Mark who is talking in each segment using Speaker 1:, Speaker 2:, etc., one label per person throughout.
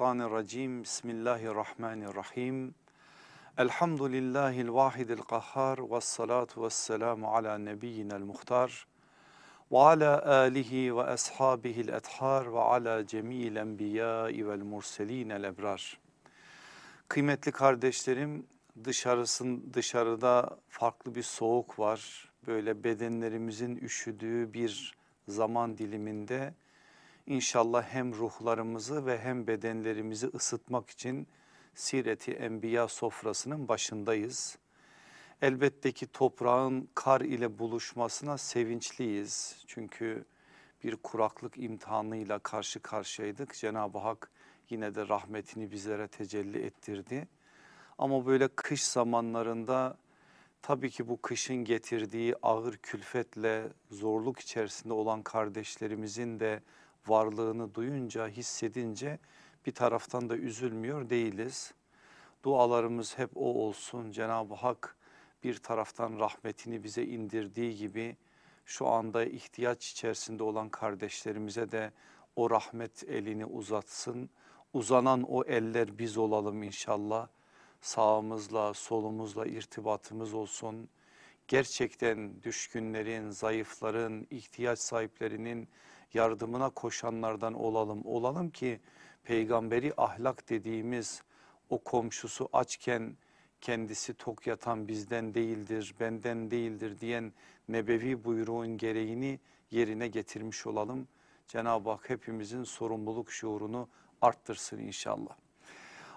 Speaker 1: Mineşşeytanirracim. Bismillahirrahmanirrahim. Elhamdülillahil vahidil kahhar ve salatu ve selamu ala nebiyyinel muhtar ve ala alihi ve ashabihil ethar ve ala cemil enbiyai vel murselinel ebrar. Kıymetli kardeşlerim dışarısın dışarıda farklı bir soğuk var. Böyle bedenlerimizin üşüdüğü bir zaman diliminde İnşallah hem ruhlarımızı ve hem bedenlerimizi ısıtmak için Sireti Enbiya sofrasının başındayız. Elbette ki toprağın kar ile buluşmasına sevinçliyiz. Çünkü bir kuraklık imtihanıyla karşı karşıyaydık. Cenab-ı Hak yine de rahmetini bizlere tecelli ettirdi. Ama böyle kış zamanlarında tabii ki bu kışın getirdiği ağır külfetle zorluk içerisinde olan kardeşlerimizin de varlığını duyunca hissedince bir taraftan da üzülmüyor değiliz. Dualarımız hep o olsun Cenab-ı Hak bir taraftan rahmetini bize indirdiği gibi şu anda ihtiyaç içerisinde olan kardeşlerimize de o rahmet elini uzatsın. Uzanan o eller biz olalım inşallah. Sağımızla solumuzla irtibatımız olsun. Gerçekten düşkünlerin, zayıfların, ihtiyaç sahiplerinin yardımına koşanlardan olalım. Olalım ki peygamberi ahlak dediğimiz o komşusu açken kendisi tok yatan bizden değildir, benden değildir diyen nebevi buyruğun gereğini yerine getirmiş olalım. Cenab-ı Hak hepimizin sorumluluk şuurunu arttırsın inşallah.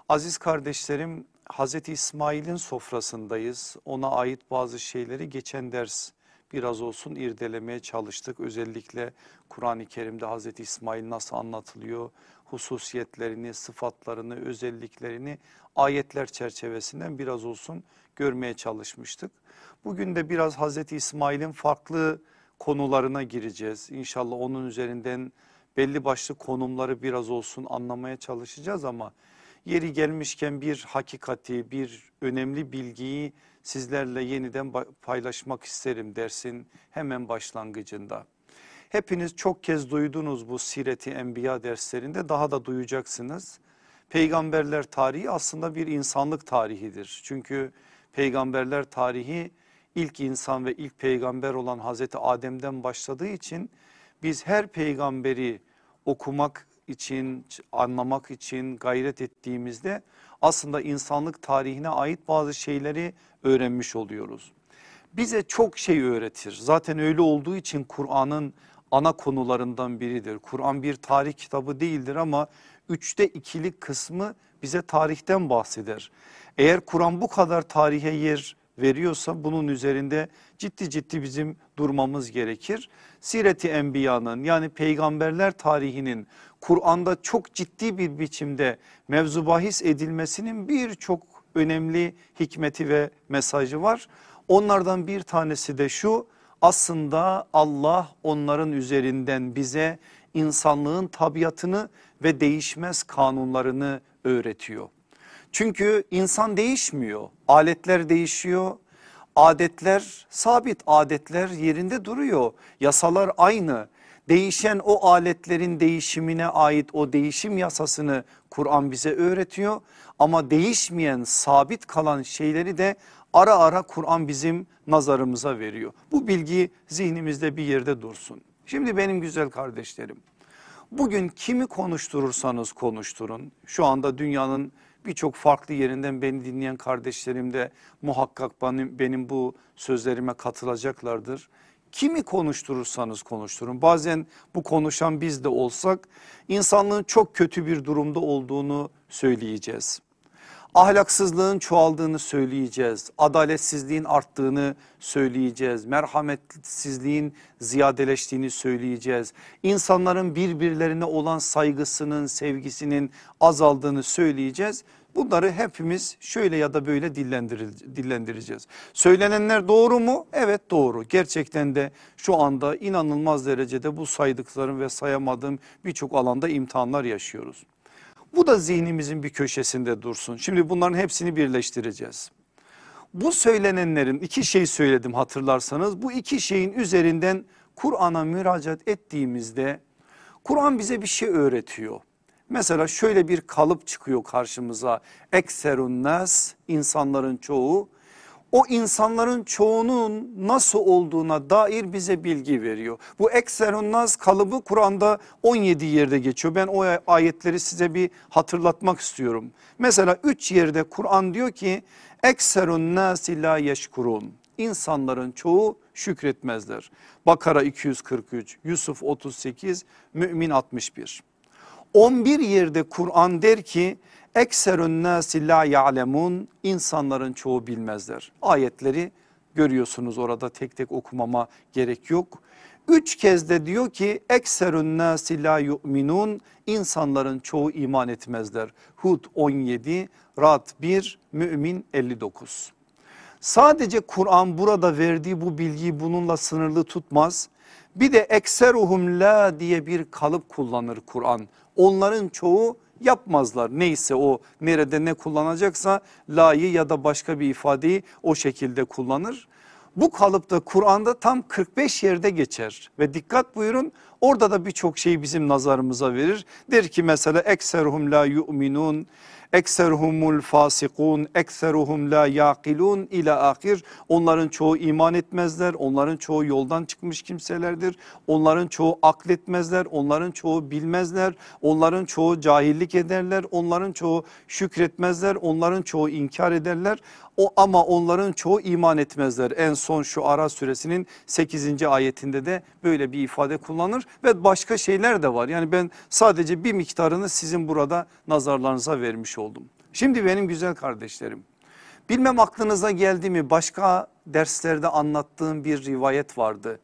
Speaker 1: Aziz kardeşlerim Hazreti İsmail'in sofrasındayız. Ona ait bazı şeyleri geçen ders biraz olsun irdelemeye çalıştık. Özellikle Kur'an-ı Kerim'de Hazreti İsmail nasıl anlatılıyor? Hususiyetlerini, sıfatlarını, özelliklerini ayetler çerçevesinden biraz olsun görmeye çalışmıştık. Bugün de biraz Hazreti İsmail'in farklı konularına gireceğiz. İnşallah onun üzerinden belli başlı konumları biraz olsun anlamaya çalışacağız ama yeri gelmişken bir hakikati, bir önemli bilgiyi sizlerle yeniden paylaşmak isterim dersin hemen başlangıcında. Hepiniz çok kez duydunuz bu Sireti Enbiya derslerinde daha da duyacaksınız. Peygamberler tarihi aslında bir insanlık tarihidir. Çünkü peygamberler tarihi ilk insan ve ilk peygamber olan Hazreti Adem'den başladığı için biz her peygamberi okumak için, anlamak için gayret ettiğimizde aslında insanlık tarihine ait bazı şeyleri öğrenmiş oluyoruz. Bize çok şey öğretir. Zaten öyle olduğu için Kur'an'ın ana konularından biridir. Kur'an bir tarih kitabı değildir ama üçte ikilik kısmı bize tarihten bahseder. Eğer Kur'an bu kadar tarihe yer veriyorsa bunun üzerinde ciddi ciddi bizim durmamız gerekir. Sireti Enbiya'nın yani peygamberler tarihinin Kur'an'da çok ciddi bir biçimde mevzu bahis edilmesinin birçok önemli hikmeti ve mesajı var. Onlardan bir tanesi de şu aslında Allah onların üzerinden bize insanlığın tabiatını ve değişmez kanunlarını öğretiyor. Çünkü insan değişmiyor, aletler değişiyor, adetler sabit, adetler yerinde duruyor, yasalar aynı. Değişen o aletlerin değişimine ait o değişim yasasını Kur'an bize öğretiyor. Ama değişmeyen sabit kalan şeyleri de ara ara Kur'an bizim nazarımıza veriyor. Bu bilgi zihnimizde bir yerde dursun. Şimdi benim güzel kardeşlerim bugün kimi konuşturursanız konuşturun şu anda dünyanın birçok farklı yerinden beni dinleyen kardeşlerim de muhakkak benim, benim bu sözlerime katılacaklardır. Kimi konuşturursanız konuşturun bazen bu konuşan biz de olsak insanlığın çok kötü bir durumda olduğunu söyleyeceğiz. Ahlaksızlığın çoğaldığını söyleyeceğiz. Adaletsizliğin arttığını söyleyeceğiz. Merhametsizliğin ziyadeleştiğini söyleyeceğiz. İnsanların birbirlerine olan saygısının, sevgisinin azaldığını söyleyeceğiz. Bunları hepimiz şöyle ya da böyle dillendireceğiz. Söylenenler doğru mu? Evet doğru. Gerçekten de şu anda inanılmaz derecede bu saydıklarım ve sayamadığım birçok alanda imtihanlar yaşıyoruz. Bu da zihnimizin bir köşesinde dursun. Şimdi bunların hepsini birleştireceğiz. Bu söylenenlerin iki şey söyledim hatırlarsanız bu iki şeyin üzerinden Kur'an'a müracaat ettiğimizde Kur'an bize bir şey öğretiyor. Mesela şöyle bir kalıp çıkıyor karşımıza. Ekserun nas insanların çoğu o insanların çoğunun nasıl olduğuna dair bize bilgi veriyor. Bu ekserun nas kalıbı Kur'an'da 17 yerde geçiyor. Ben o ayetleri size bir hatırlatmak istiyorum. Mesela 3 yerde Kur'an diyor ki ekserun nasi la yeşkurun. İnsanların çoğu şükretmezler. Bakara 243, Yusuf 38, Mümin 61. 11 yerde Kur'an der ki ekserun nasi la ya'lemun insanların çoğu bilmezler. Ayetleri görüyorsunuz orada tek tek okumama gerek yok. Üç kez de diyor ki ekserun nasi la yu'minun insanların çoğu iman etmezler. Hud 17, Rad 1, Mümin 59. Sadece Kur'an burada verdiği bu bilgiyi bununla sınırlı tutmaz. Bir de ekseruhum la diye bir kalıp kullanır Kur'an. Onların çoğu yapmazlar. Neyse o nerede ne kullanacaksa la'yı ya da başka bir ifadeyi o şekilde kullanır. Bu kalıpta Kur'an'da tam 45 yerde geçer ve dikkat buyurun orada da birçok şeyi bizim nazarımıza verir. Der ki mesela ekseruhum la yu'minun ekserhumul fasikun ekseruhum la yaqilun ila ahir onların çoğu iman etmezler onların çoğu yoldan çıkmış kimselerdir onların çoğu akletmezler onların çoğu bilmezler onların çoğu cahillik ederler onların çoğu şükretmezler onların çoğu inkar ederler o ama onların çoğu iman etmezler. En son şu Ara suresinin 8. ayetinde de böyle bir ifade kullanır ve başka şeyler de var. Yani ben sadece bir miktarını sizin burada nazarlarınıza vermiş oldum. Şimdi benim güzel kardeşlerim bilmem aklınıza geldi mi başka derslerde anlattığım bir rivayet vardı.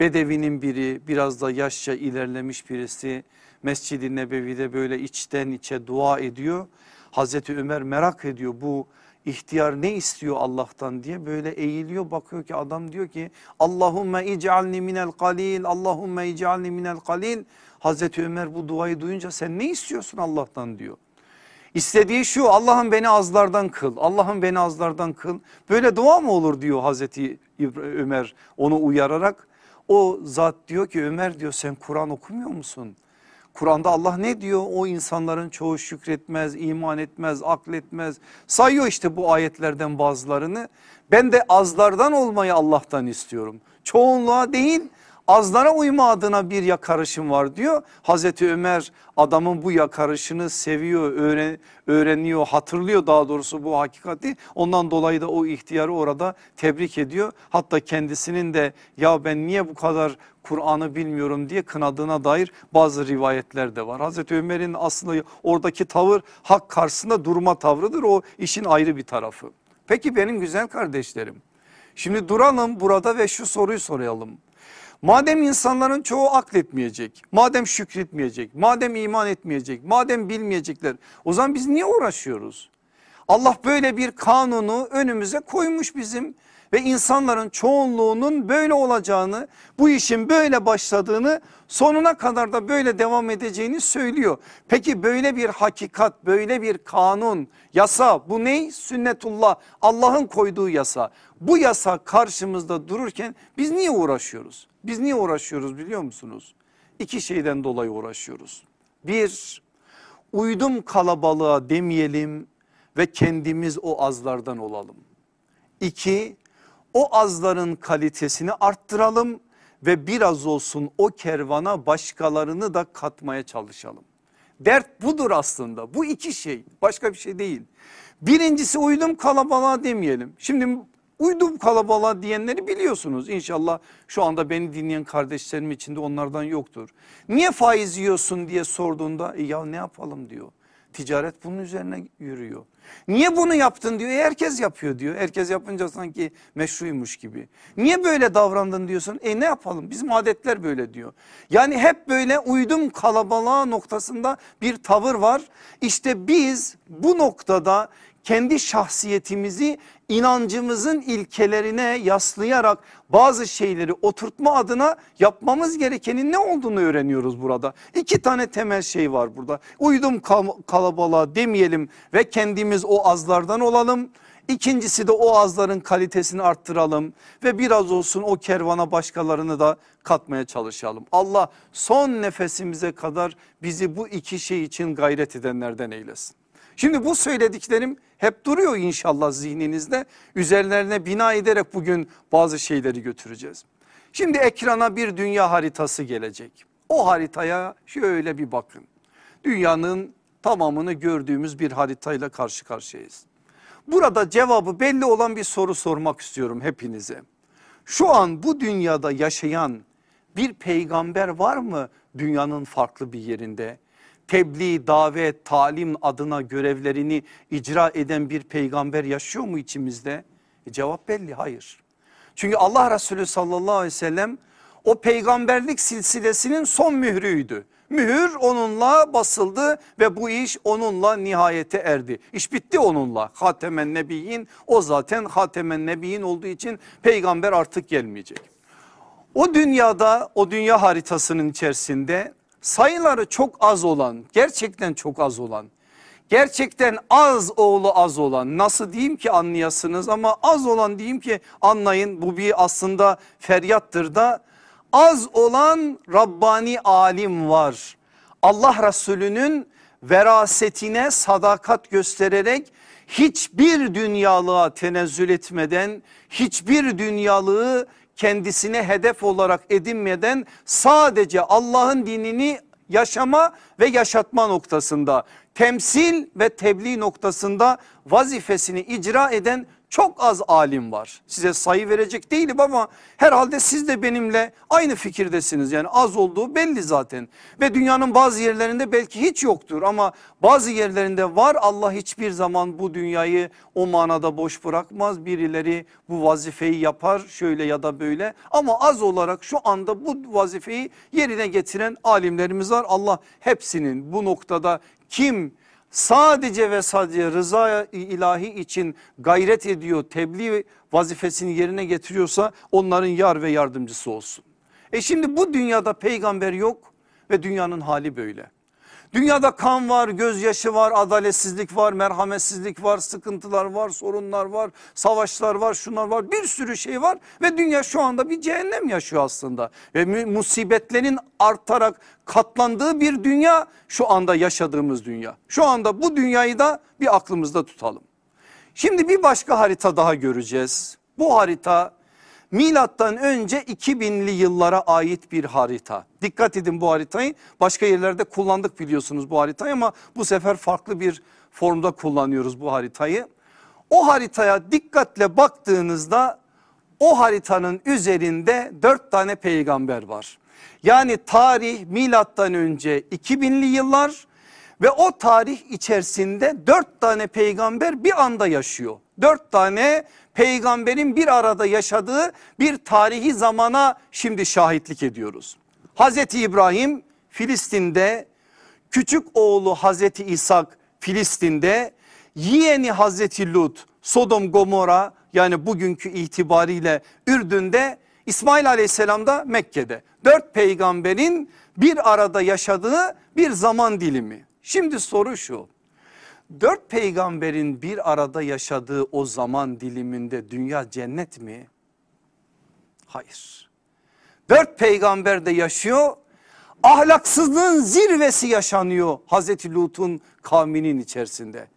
Speaker 1: Bedevinin biri biraz da yaşça ilerlemiş birisi Mescid-i Nebevi'de böyle içten içe dua ediyor. Hazreti Ömer merak ediyor bu ihtiyar ne istiyor Allah'tan diye böyle eğiliyor bakıyor ki adam diyor ki Allahümme ic'alni minel kalil Allahümme ic'alni minel kalil Hazreti Ömer bu duayı duyunca sen ne istiyorsun Allah'tan diyor. İstediği şu Allah'ım beni azlardan kıl Allah'ım beni azlardan kıl böyle dua mı olur diyor Hazreti Ömer onu uyararak o zat diyor ki Ömer diyor sen Kur'an okumuyor musun? Kur'an'da Allah ne diyor? O insanların çoğu şükretmez, iman etmez, akletmez. Sayıyor işte bu ayetlerden bazılarını. Ben de azlardan olmayı Allah'tan istiyorum. Çoğunluğa değil azlara uyma adına bir yakarışım var diyor. Hazreti Ömer adamın bu yakarışını seviyor, öğren, öğreniyor, hatırlıyor daha doğrusu bu hakikati. Ondan dolayı da o ihtiyarı orada tebrik ediyor. Hatta kendisinin de ya ben niye bu kadar Kur'an'ı bilmiyorum diye kınadığına dair bazı rivayetler de var. Hazreti Ömer'in aslında oradaki tavır hak karşısında durma tavrıdır o işin ayrı bir tarafı. Peki benim güzel kardeşlerim şimdi duralım burada ve şu soruyu soralım. Madem insanların çoğu akletmeyecek, madem şükretmeyecek, madem iman etmeyecek, madem bilmeyecekler o zaman biz niye uğraşıyoruz? Allah böyle bir kanunu önümüze koymuş bizim ve insanların çoğunluğunun böyle olacağını bu işin böyle başladığını sonuna kadar da böyle devam edeceğini söylüyor. Peki böyle bir hakikat böyle bir kanun yasa bu ne? Sünnetullah Allah'ın koyduğu yasa bu yasa karşımızda dururken biz niye uğraşıyoruz? Biz niye uğraşıyoruz biliyor musunuz? İki şeyden dolayı uğraşıyoruz. Bir uydum kalabalığa demeyelim ve kendimiz o azlardan olalım. İki o azların kalitesini arttıralım ve biraz olsun o kervana başkalarını da katmaya çalışalım. Dert budur aslında bu iki şey başka bir şey değil. Birincisi uydum kalabalığa demeyelim. Şimdi uydum kalabalığa diyenleri biliyorsunuz inşallah şu anda beni dinleyen kardeşlerim içinde onlardan yoktur. Niye faiz yiyorsun diye sorduğunda e ya ne yapalım diyor. Ticaret bunun üzerine yürüyor. Niye bunu yaptın diyor. E herkes yapıyor diyor. Herkes yapınca sanki meşruymuş gibi. Niye böyle davrandın diyorsun. E ne yapalım bizim adetler böyle diyor. Yani hep böyle uydum kalabalığa noktasında bir tavır var. İşte biz bu noktada kendi şahsiyetimizi inancımızın ilkelerine yaslayarak bazı şeyleri oturtma adına yapmamız gerekenin ne olduğunu öğreniyoruz burada. İki tane temel şey var burada. Uydum kalabalığa demeyelim ve kendimiz o azlardan olalım. İkincisi de o ağızların kalitesini arttıralım ve biraz olsun o kervana başkalarını da katmaya çalışalım. Allah son nefesimize kadar bizi bu iki şey için gayret edenlerden eylesin. Şimdi bu söylediklerim hep duruyor inşallah zihninizde. Üzerlerine bina ederek bugün bazı şeyleri götüreceğiz. Şimdi ekrana bir dünya haritası gelecek. O haritaya şöyle bir bakın. Dünyanın tamamını gördüğümüz bir haritayla karşı karşıyayız. Burada cevabı belli olan bir soru sormak istiyorum hepinize. Şu an bu dünyada yaşayan bir peygamber var mı dünyanın farklı bir yerinde? Tebliğ, davet, talim adına görevlerini icra eden bir peygamber yaşıyor mu içimizde? E cevap belli hayır. Çünkü Allah Resulü sallallahu aleyhi ve sellem o peygamberlik silsilesinin son mührüydü. Mühür onunla basıldı ve bu iş onunla nihayete erdi. İş bitti onunla. Hatemen Nebiyin o zaten Hatemen Nebiyin olduğu için peygamber artık gelmeyecek. O dünyada o dünya haritasının içerisinde sayıları çok az olan gerçekten çok az olan gerçekten az oğlu az olan nasıl diyeyim ki anlayasınız ama az olan diyeyim ki anlayın bu bir aslında feryattır da az olan Rabbani alim var. Allah Resulü'nün verasetine sadakat göstererek hiçbir dünyalığa tenezzül etmeden hiçbir dünyalığı kendisine hedef olarak edinmeden sadece Allah'ın dinini yaşama ve yaşatma noktasında temsil ve tebliğ noktasında vazifesini icra eden çok az alim var. Size sayı verecek değilim ama herhalde siz de benimle aynı fikirdesiniz. Yani az olduğu belli zaten. Ve dünyanın bazı yerlerinde belki hiç yoktur ama bazı yerlerinde var. Allah hiçbir zaman bu dünyayı o manada boş bırakmaz. Birileri bu vazifeyi yapar şöyle ya da böyle. Ama az olarak şu anda bu vazifeyi yerine getiren alimlerimiz var. Allah hepsinin bu noktada kim sadece ve sadece rıza ilahi için gayret ediyor tebliğ vazifesini yerine getiriyorsa onların yar ve yardımcısı olsun. E şimdi bu dünyada peygamber yok ve dünyanın hali böyle. Dünyada kan var, gözyaşı var, adaletsizlik var, merhametsizlik var, sıkıntılar var, sorunlar var, savaşlar var, şunlar var bir sürü şey var ve dünya şu anda bir cehennem yaşıyor aslında. Ve musibetlerin artarak katlandığı bir dünya şu anda yaşadığımız dünya. Şu anda bu dünyayı da bir aklımızda tutalım. Şimdi bir başka harita daha göreceğiz. Bu harita milattan önce 2000'li yıllara ait bir harita. Dikkat edin bu haritayı başka yerlerde kullandık biliyorsunuz bu haritayı ama bu sefer farklı bir formda kullanıyoruz bu haritayı. O haritaya dikkatle baktığınızda o haritanın üzerinde dört tane peygamber var. Yani tarih milattan önce 2000'li yıllar ve o tarih içerisinde dört tane peygamber bir anda yaşıyor. Dört tane peygamberin bir arada yaşadığı bir tarihi zamana şimdi şahitlik ediyoruz. Hazreti İbrahim Filistin'de, küçük oğlu Hazreti İshak Filistin'de, yeğeni Hazreti Lut Sodom Gomora yani bugünkü itibariyle Ürdün'de, İsmail aleyhisselam da Mekke'de. Dört peygamberin bir arada yaşadığı bir zaman dilimi. Şimdi soru şu dört peygamberin bir arada yaşadığı o zaman diliminde dünya cennet mi? Hayır. Dört peygamber de yaşıyor. Ahlaksızlığın zirvesi yaşanıyor Hazreti Lut'un kavminin içerisinde.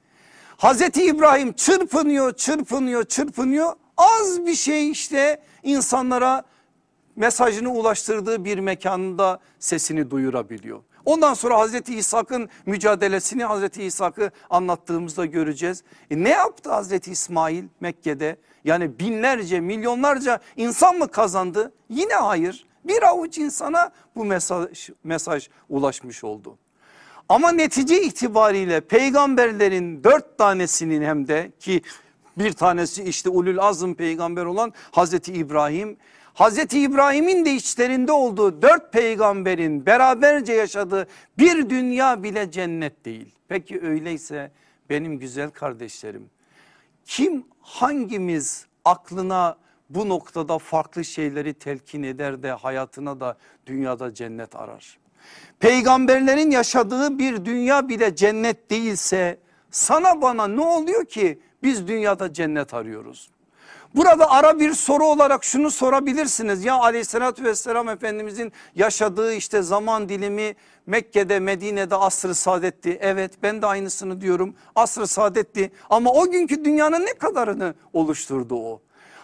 Speaker 1: Hazreti İbrahim çırpınıyor, çırpınıyor, çırpınıyor. Az bir şey işte insanlara mesajını ulaştırdığı bir mekanda sesini duyurabiliyor. Ondan sonra Hazreti İshak'ın mücadelesini Hazreti İshak'ı anlattığımızda göreceğiz. E ne yaptı Hazreti İsmail Mekke'de? Yani binlerce milyonlarca insan mı kazandı? Yine hayır. Bir avuç insana bu mesaj, mesaj ulaşmış oldu. Ama netice itibariyle peygamberlerin dört tanesinin hem de ki bir tanesi işte ulul azm peygamber olan Hazreti İbrahim Hazreti İbrahim'in de içlerinde olduğu dört peygamberin beraberce yaşadığı bir dünya bile cennet değil. Peki öyleyse benim güzel kardeşlerim kim hangimiz aklına bu noktada farklı şeyleri telkin eder de hayatına da dünyada cennet arar? Peygamberlerin yaşadığı bir dünya bile cennet değilse
Speaker 2: sana bana ne oluyor ki biz dünyada cennet arıyoruz? Burada ara bir soru olarak şunu sorabilirsiniz. Ya aleyhissalatü vesselam Efendimizin yaşadığı işte zaman dilimi Mekke'de Medine'de asr-ı saadetti. Evet ben de aynısını diyorum asr-ı saadetti ama o günkü dünyanın ne kadarını oluşturdu o?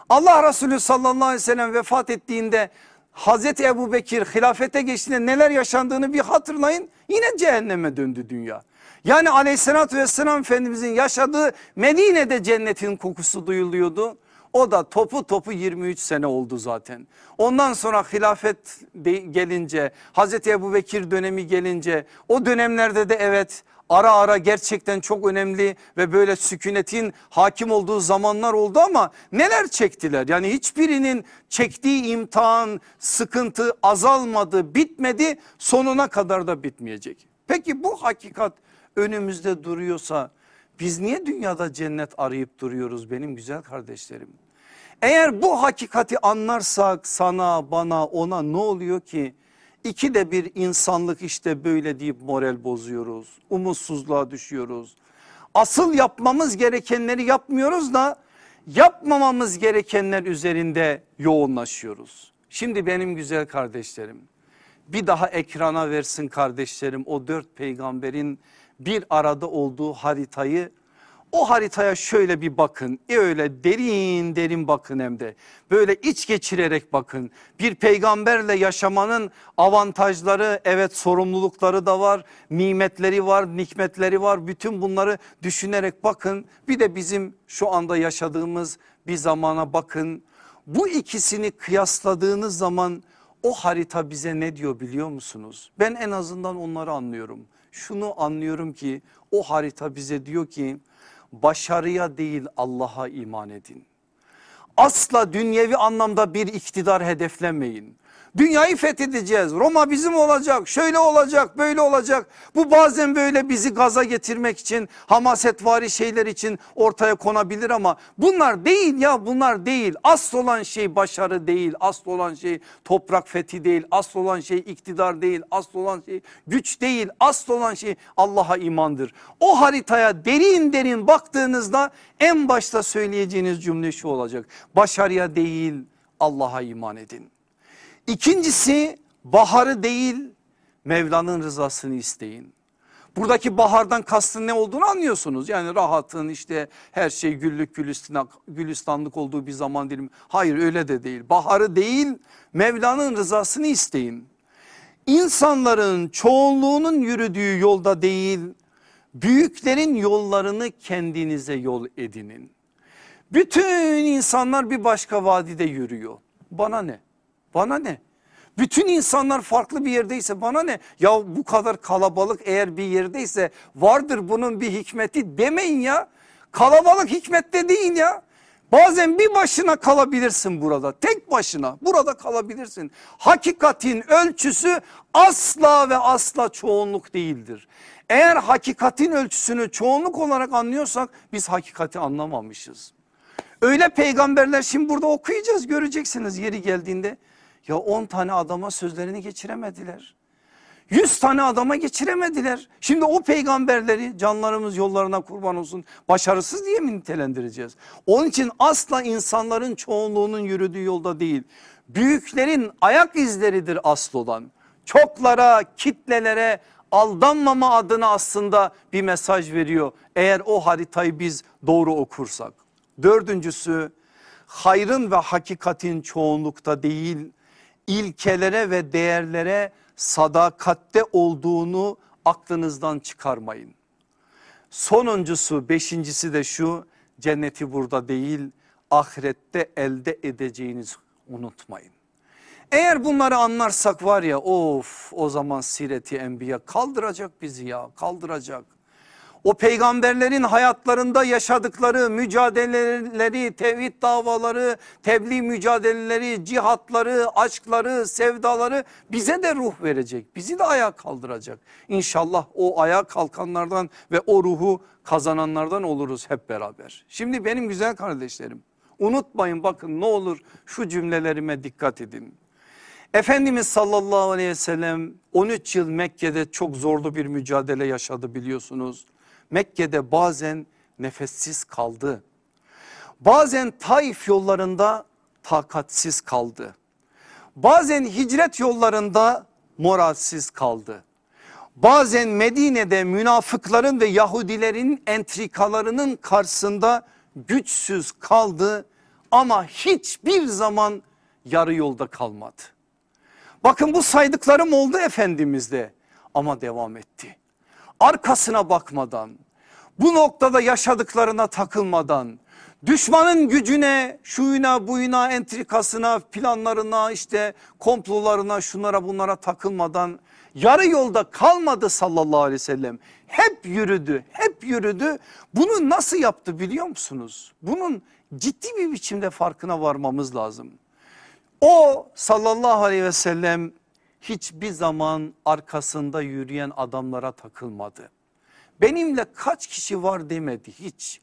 Speaker 2: Allah Resulü sallallahu aleyhi ve sellem vefat ettiğinde Hazreti Ebu Bekir hilafete geçtiğinde neler yaşandığını bir hatırlayın. Yine cehenneme döndü dünya. Yani aleyhissalatü vesselam Efendimizin yaşadığı Medine'de cennetin kokusu duyuluyordu. O da topu topu 23 sene oldu zaten. Ondan sonra hilafet gelince Hazreti Ebu Bekir dönemi gelince o dönemlerde de evet ara ara gerçekten çok önemli ve böyle sükunetin hakim olduğu zamanlar oldu ama neler çektiler? Yani hiçbirinin çektiği imtihan, sıkıntı azalmadı, bitmedi, sonuna kadar da bitmeyecek. Peki bu hakikat önümüzde duruyorsa biz niye dünyada cennet arayıp duruyoruz benim güzel kardeşlerim? Eğer bu hakikati anlarsak sana bana ona ne oluyor ki? İki de bir insanlık işte böyle deyip moral bozuyoruz. Umutsuzluğa düşüyoruz. Asıl yapmamız gerekenleri yapmıyoruz da yapmamamız gerekenler üzerinde yoğunlaşıyoruz. Şimdi benim güzel kardeşlerim bir daha ekrana versin kardeşlerim o dört peygamberin bir arada olduğu haritayı o haritaya şöyle bir bakın e öyle derin derin bakın hem de böyle iç geçirerek bakın. Bir peygamberle yaşamanın avantajları evet sorumlulukları da var nimetleri var nikmetleri var bütün bunları düşünerek bakın. Bir de bizim şu anda yaşadığımız bir zamana bakın bu ikisini kıyasladığınız zaman o harita bize ne diyor biliyor musunuz? Ben en azından onları anlıyorum. Şunu anlıyorum ki o harita bize diyor ki başarıya değil Allah'a iman edin. Asla dünyevi anlamda bir iktidar hedeflemeyin. Dünyayı fethedeceğiz. Roma bizim olacak. Şöyle olacak, böyle olacak. Bu bazen böyle bizi gaza getirmek için, hamasetvari şeyler için ortaya konabilir ama bunlar değil ya bunlar değil. Asıl olan şey başarı değil. Asıl olan şey toprak fethi değil. Asıl olan şey iktidar değil. Asıl olan şey güç değil. Asıl olan şey Allah'a imandır. O haritaya derin derin baktığınızda en başta söyleyeceğiniz cümle şu olacak. Başarıya değil Allah'a iman edin. İkincisi baharı değil Mevla'nın rızasını isteyin. Buradaki bahardan kastın ne olduğunu anlıyorsunuz. Yani rahatın işte her şey güllük gülistanlık olduğu bir zaman dilimi. Hayır öyle de değil. Baharı değil Mevla'nın rızasını isteyin. İnsanların çoğunluğunun yürüdüğü yolda değil büyüklerin yollarını kendinize yol edinin. Bütün insanlar bir başka vadide yürüyor. Bana ne? Bana ne? Bütün insanlar farklı bir yerdeyse bana ne? Ya bu kadar kalabalık eğer bir yerdeyse vardır bunun bir hikmeti demeyin ya. Kalabalık hikmette değil ya. Bazen bir başına kalabilirsin burada tek başına burada kalabilirsin. Hakikatin ölçüsü asla ve asla çoğunluk değildir. Eğer hakikatin ölçüsünü çoğunluk olarak anlıyorsak biz hakikati anlamamışız. Öyle peygamberler şimdi burada okuyacağız göreceksiniz yeri geldiğinde. Ya 10 tane adama sözlerini geçiremediler. 100 tane adama geçiremediler. Şimdi o peygamberleri canlarımız yollarına kurban olsun başarısız diye mi nitelendireceğiz? Onun için asla insanların çoğunluğunun yürüdüğü yolda değil. Büyüklerin ayak izleridir asıl olan. Çoklara, kitlelere aldanmama adına aslında bir mesaj veriyor. Eğer o haritayı biz doğru okursak. Dördüncüsü hayrın ve hakikatin çoğunlukta değil ilkelere ve değerlere sadakatte olduğunu aklınızdan çıkarmayın. Sonuncusu beşincisi de şu cenneti burada değil ahirette elde edeceğiniz unutmayın. Eğer bunları anlarsak var ya of o zaman sireti enbiya kaldıracak bizi ya kaldıracak o peygamberlerin hayatlarında yaşadıkları mücadeleleri, tevhid davaları, tebliğ mücadeleleri, cihatları, aşkları, sevdaları bize de ruh verecek. Bizi de ayağa kaldıracak. İnşallah o ayağa kalkanlardan ve o ruhu kazananlardan oluruz hep beraber. Şimdi benim güzel kardeşlerim unutmayın bakın ne olur şu cümlelerime dikkat edin. Efendimiz sallallahu aleyhi ve sellem 13 yıl Mekke'de çok zorlu bir mücadele yaşadı biliyorsunuz Mekke'de bazen nefessiz kaldı. Bazen Taif yollarında takatsiz kaldı. Bazen hicret yollarında moralsiz kaldı. Bazen Medine'de münafıkların ve Yahudilerin entrikalarının karşısında güçsüz kaldı ama hiçbir zaman yarı yolda kalmadı. Bakın bu saydıklarım oldu Efendimiz'de ama devam etti. Arkasına bakmadan bu noktada yaşadıklarına takılmadan düşmanın gücüne şuyuna buyuna entrikasına planlarına işte komplolarına şunlara bunlara takılmadan yarı yolda kalmadı sallallahu aleyhi ve sellem. Hep yürüdü hep yürüdü bunu nasıl yaptı biliyor musunuz? Bunun ciddi bir biçimde farkına varmamız lazım. O sallallahu aleyhi ve sellem hiçbir zaman arkasında yürüyen adamlara takılmadı. Benimle kaç kişi var demedi hiç.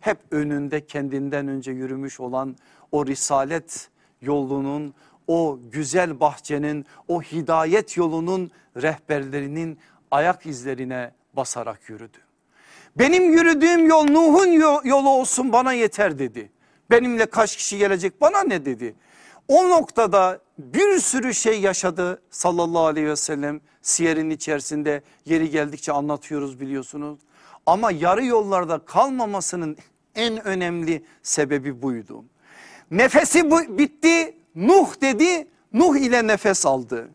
Speaker 2: Hep önünde kendinden önce yürümüş olan o risalet yolunun o güzel bahçenin o hidayet yolunun rehberlerinin ayak izlerine basarak yürüdü. Benim yürüdüğüm yol Nuh'un yolu olsun bana yeter dedi. Benimle kaç kişi gelecek bana ne dedi. O noktada bir sürü şey yaşadı sallallahu aleyhi ve sellem siyerin içerisinde yeri geldikçe anlatıyoruz biliyorsunuz. Ama yarı yollarda kalmamasının en önemli sebebi buydu. Nefesi bu, bitti Nuh dedi Nuh ile nefes aldı.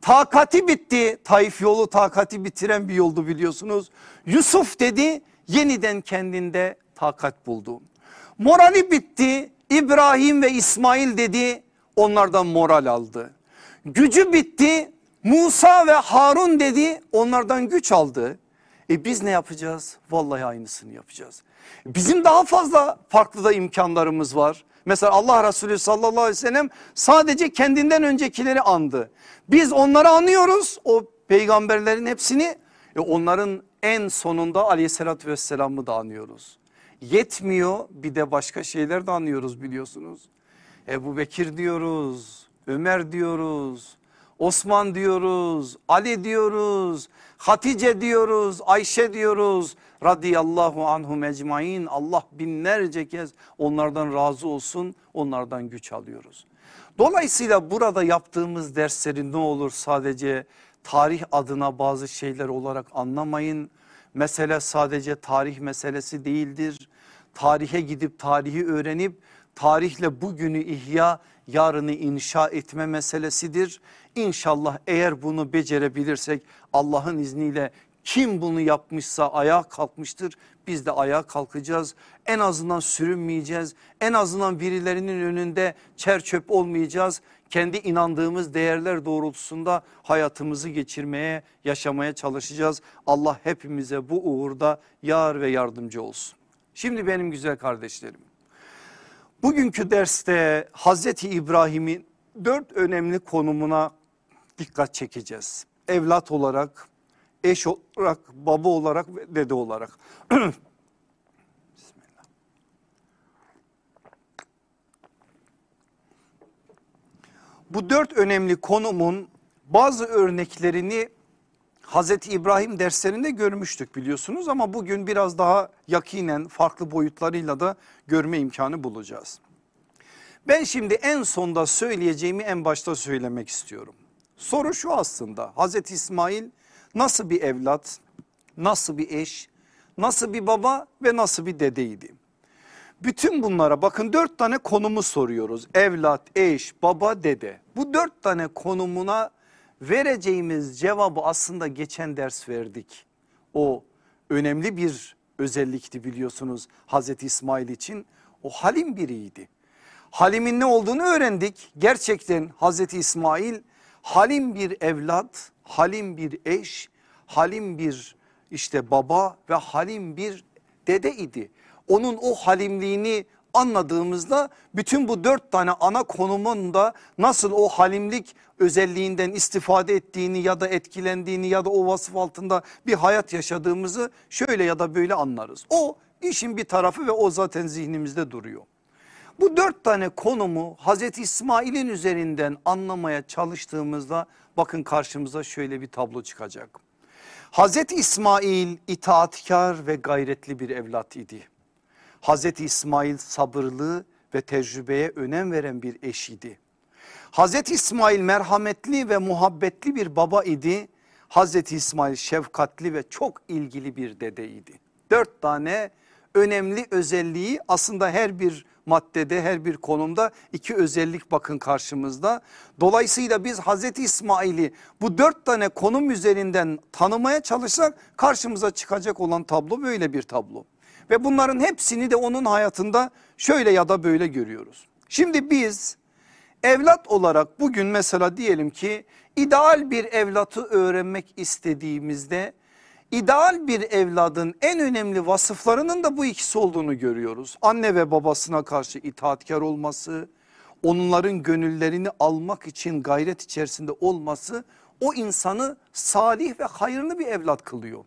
Speaker 2: Takati bitti Taif yolu takati bitiren bir yoldu biliyorsunuz. Yusuf dedi yeniden kendinde takat buldu. Morali bitti İbrahim ve İsmail dedi onlardan moral aldı. Gücü bitti Musa ve Harun dedi onlardan güç aldı. E biz ne yapacağız? Vallahi aynısını yapacağız. Bizim daha fazla farklı da imkanlarımız var. Mesela Allah Resulü sallallahu aleyhi ve sellem sadece kendinden öncekileri andı. Biz onları anıyoruz o peygamberlerin hepsini. E onların en sonunda aleyhissalatü vesselam'ı da anıyoruz. Yetmiyor bir de başka şeyler de anıyoruz biliyorsunuz. Ebu Bekir diyoruz, Ömer diyoruz, Osman diyoruz, Ali diyoruz, Hatice diyoruz, Ayşe diyoruz. Radiyallahu anhum ecmain Allah binlerce kez onlardan razı olsun onlardan güç alıyoruz. Dolayısıyla burada yaptığımız dersleri ne olur sadece tarih adına bazı şeyler olarak anlamayın. Mesele sadece tarih meselesi değildir. Tarihe gidip tarihi öğrenip tarihle bugünü ihya yarını inşa etme meselesidir. İnşallah eğer bunu becerebilirsek Allah'ın izniyle kim bunu yapmışsa ayağa kalkmıştır. Biz de ayağa kalkacağız. En azından sürünmeyeceğiz. En azından birilerinin önünde çer çöp olmayacağız. Kendi inandığımız değerler doğrultusunda hayatımızı geçirmeye, yaşamaya çalışacağız. Allah hepimize bu uğurda yar ve yardımcı olsun. Şimdi benim güzel kardeşlerim. Bugünkü derste Hazreti İbrahim'in dört önemli konumuna dikkat çekeceğiz. Evlat olarak, eş olarak, baba olarak ve dede olarak. Bu dört önemli konumun bazı örneklerini Hazreti İbrahim derslerinde görmüştük biliyorsunuz ama bugün biraz daha yakinen farklı boyutlarıyla da görme imkanı bulacağız. Ben şimdi en sonda söyleyeceğimi en başta söylemek istiyorum. Soru şu aslında Hazreti İsmail nasıl bir evlat, nasıl bir eş, nasıl bir baba ve nasıl bir dedeydi? Bütün bunlara bakın dört tane konumu soruyoruz. Evlat, eş, baba, dede. Bu dört tane konumuna vereceğimiz cevabı aslında geçen ders verdik. O önemli bir özellikti biliyorsunuz Hazreti İsmail için. O halim biriydi. Halim'in ne olduğunu öğrendik. Gerçekten Hazreti İsmail halim bir evlat, halim bir eş, halim bir işte baba ve halim bir dede idi. Onun o halimliğini anladığımızda bütün bu dört tane ana konumun da nasıl o halimlik özelliğinden istifade ettiğini ya da etkilendiğini ya da o vasıf altında bir hayat yaşadığımızı şöyle ya da böyle anlarız. O işin bir tarafı ve o zaten zihnimizde duruyor. Bu dört tane konumu Hazreti İsmail'in üzerinden anlamaya çalıştığımızda bakın karşımıza şöyle bir tablo çıkacak. Hazreti İsmail itaatkar ve gayretli bir evlat idi. Hazreti İsmail sabırlı ve tecrübeye önem veren bir eş idi. Hazreti İsmail merhametli ve muhabbetli bir baba idi. Hazreti İsmail şefkatli ve çok ilgili bir dedeydi. Dört tane önemli özelliği aslında her bir maddede her bir konumda iki özellik bakın karşımızda. Dolayısıyla biz Hazreti İsmail'i bu dört tane konum üzerinden tanımaya çalışsak karşımıza çıkacak olan tablo böyle bir tablo. Ve bunların hepsini de onun hayatında şöyle ya da böyle görüyoruz. Şimdi biz evlat olarak bugün mesela diyelim ki ideal bir evlatı öğrenmek istediğimizde ideal bir evladın en önemli vasıflarının da bu ikisi olduğunu görüyoruz. Anne ve babasına karşı itaatkar olması, onların gönüllerini almak için gayret içerisinde olması o insanı salih ve hayırlı bir evlat kılıyor.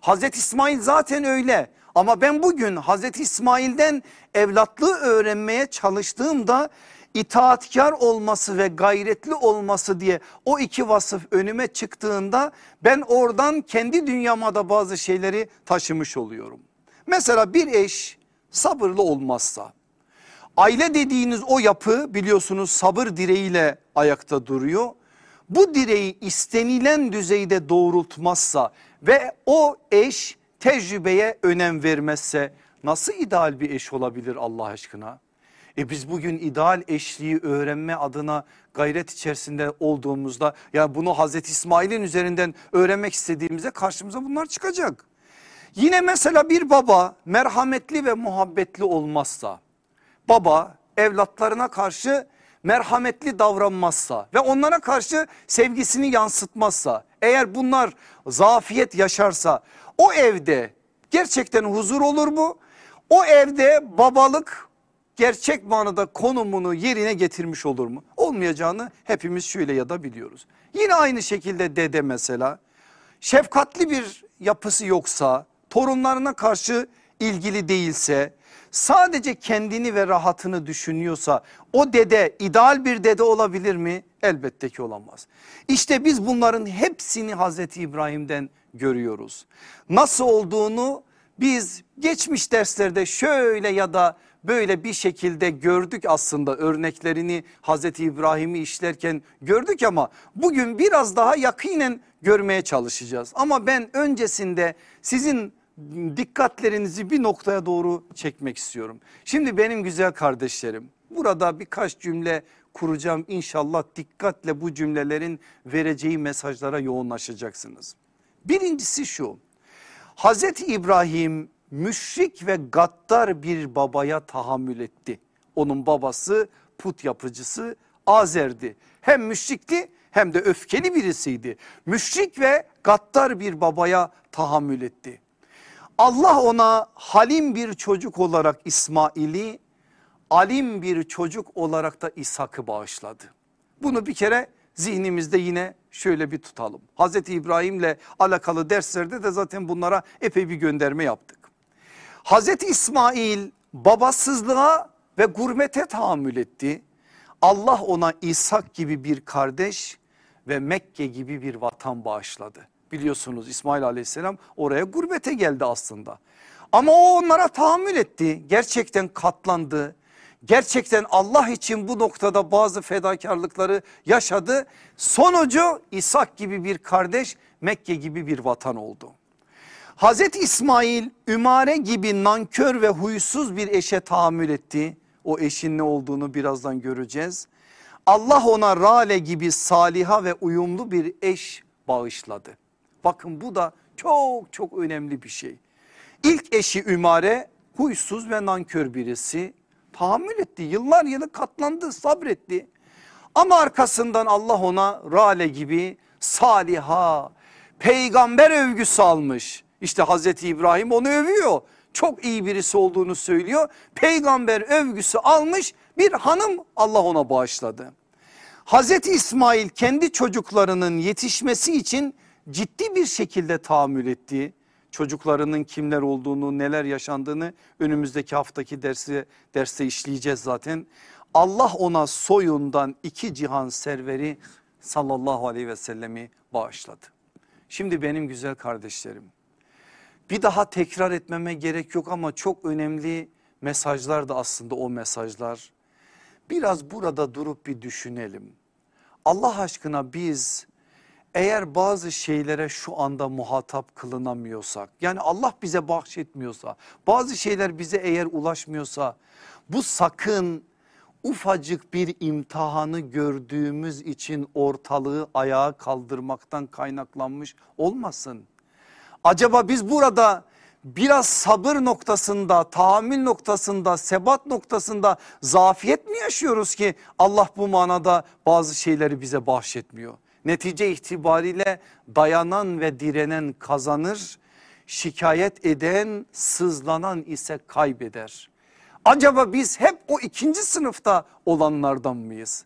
Speaker 2: Hazreti İsmail zaten öyle ama ben bugün Hazreti İsmail'den evlatlığı öğrenmeye çalıştığımda itaatkar olması ve gayretli olması diye o iki vasıf önüme çıktığında ben oradan kendi dünyama da bazı şeyleri taşımış oluyorum. Mesela bir eş sabırlı olmazsa aile dediğiniz o yapı biliyorsunuz sabır direğiyle ayakta duruyor. Bu direği istenilen düzeyde doğrultmazsa ve o eş tecrübeye önem vermezse nasıl ideal bir eş olabilir Allah aşkına? E biz bugün ideal eşliği öğrenme adına gayret içerisinde olduğumuzda ya bunu Hazreti İsmail'in üzerinden öğrenmek istediğimizde karşımıza bunlar çıkacak. Yine mesela bir baba merhametli ve muhabbetli olmazsa baba evlatlarına karşı merhametli davranmazsa ve onlara karşı sevgisini yansıtmazsa eğer bunlar zafiyet yaşarsa o evde gerçekten huzur olur mu? O evde babalık gerçek manada konumunu yerine getirmiş olur mu? Olmayacağını hepimiz şöyle ya da biliyoruz. Yine aynı şekilde dede mesela şefkatli bir yapısı yoksa torunlarına karşı ilgili değilse sadece kendini ve rahatını düşünüyorsa o dede ideal bir dede olabilir mi? Elbette ki olamaz. İşte biz bunların hepsini Hazreti İbrahim'den görüyoruz. Nasıl olduğunu biz geçmiş derslerde şöyle ya da böyle bir şekilde gördük aslında örneklerini Hazreti İbrahim'i işlerken gördük ama bugün biraz daha yakinen görmeye çalışacağız. Ama ben öncesinde sizin dikkatlerinizi bir noktaya doğru çekmek istiyorum. Şimdi benim güzel kardeşlerim burada birkaç cümle kuracağım inşallah dikkatle bu cümlelerin vereceği mesajlara yoğunlaşacaksınız. Birincisi şu Hazreti İbrahim müşrik ve gaddar bir babaya tahammül etti. Onun babası put yapıcısı Azer'di. Hem müşrikti hem de öfkeli birisiydi. Müşrik ve gaddar bir babaya tahammül etti. Allah ona halim bir çocuk olarak İsmail'i, alim bir çocuk olarak da İshak'ı bağışladı. Bunu bir kere zihnimizde yine şöyle bir tutalım. Hazreti İbrahim'le alakalı derslerde de zaten bunlara epey bir gönderme yaptık. Hazreti İsmail babasızlığa ve gurbete tahammül etti. Allah ona İshak gibi bir kardeş ve Mekke gibi bir vatan bağışladı. Biliyorsunuz İsmail aleyhisselam oraya gurbete geldi aslında. Ama o onlara tahammül etti. Gerçekten katlandı. Gerçekten Allah için bu noktada bazı fedakarlıkları yaşadı. Sonucu İshak gibi bir kardeş Mekke gibi bir vatan oldu. Hazreti İsmail Ümare gibi nankör ve huysuz bir eşe tahammül etti. O eşin ne olduğunu birazdan göreceğiz. Allah ona Rale gibi saliha ve uyumlu bir eş bağışladı. Bakın bu da çok çok önemli bir şey. İlk eşi Ümare huysuz ve nankör birisi tahammül etti. Yıllar yılı katlandı sabretti. Ama arkasından Allah ona Rale gibi saliha peygamber övgüsü almış. İşte Hazreti İbrahim onu övüyor. Çok iyi birisi olduğunu söylüyor. Peygamber övgüsü almış bir hanım Allah ona bağışladı. Hazreti İsmail kendi çocuklarının yetişmesi için ciddi bir şekilde tahammül etti. Çocuklarının kimler olduğunu neler yaşandığını önümüzdeki haftaki dersi, derste işleyeceğiz zaten. Allah ona soyundan iki cihan serveri sallallahu aleyhi ve sellemi bağışladı. Şimdi benim güzel kardeşlerim bir daha tekrar etmeme gerek yok ama çok önemli mesajlar da aslında o mesajlar. Biraz burada durup bir düşünelim. Allah aşkına biz eğer bazı şeylere şu anda muhatap kılınamıyorsak yani Allah bize bahşetmiyorsa bazı şeyler bize eğer ulaşmıyorsa bu sakın ufacık bir imtihanı gördüğümüz için ortalığı ayağa kaldırmaktan kaynaklanmış olmasın. Acaba biz burada biraz sabır noktasında, tahammül noktasında, sebat noktasında zafiyet mi yaşıyoruz ki Allah bu manada bazı şeyleri bize bahşetmiyor? Netice itibariyle dayanan ve direnen kazanır, şikayet eden, sızlanan ise kaybeder. Acaba biz hep o ikinci sınıfta olanlardan mıyız?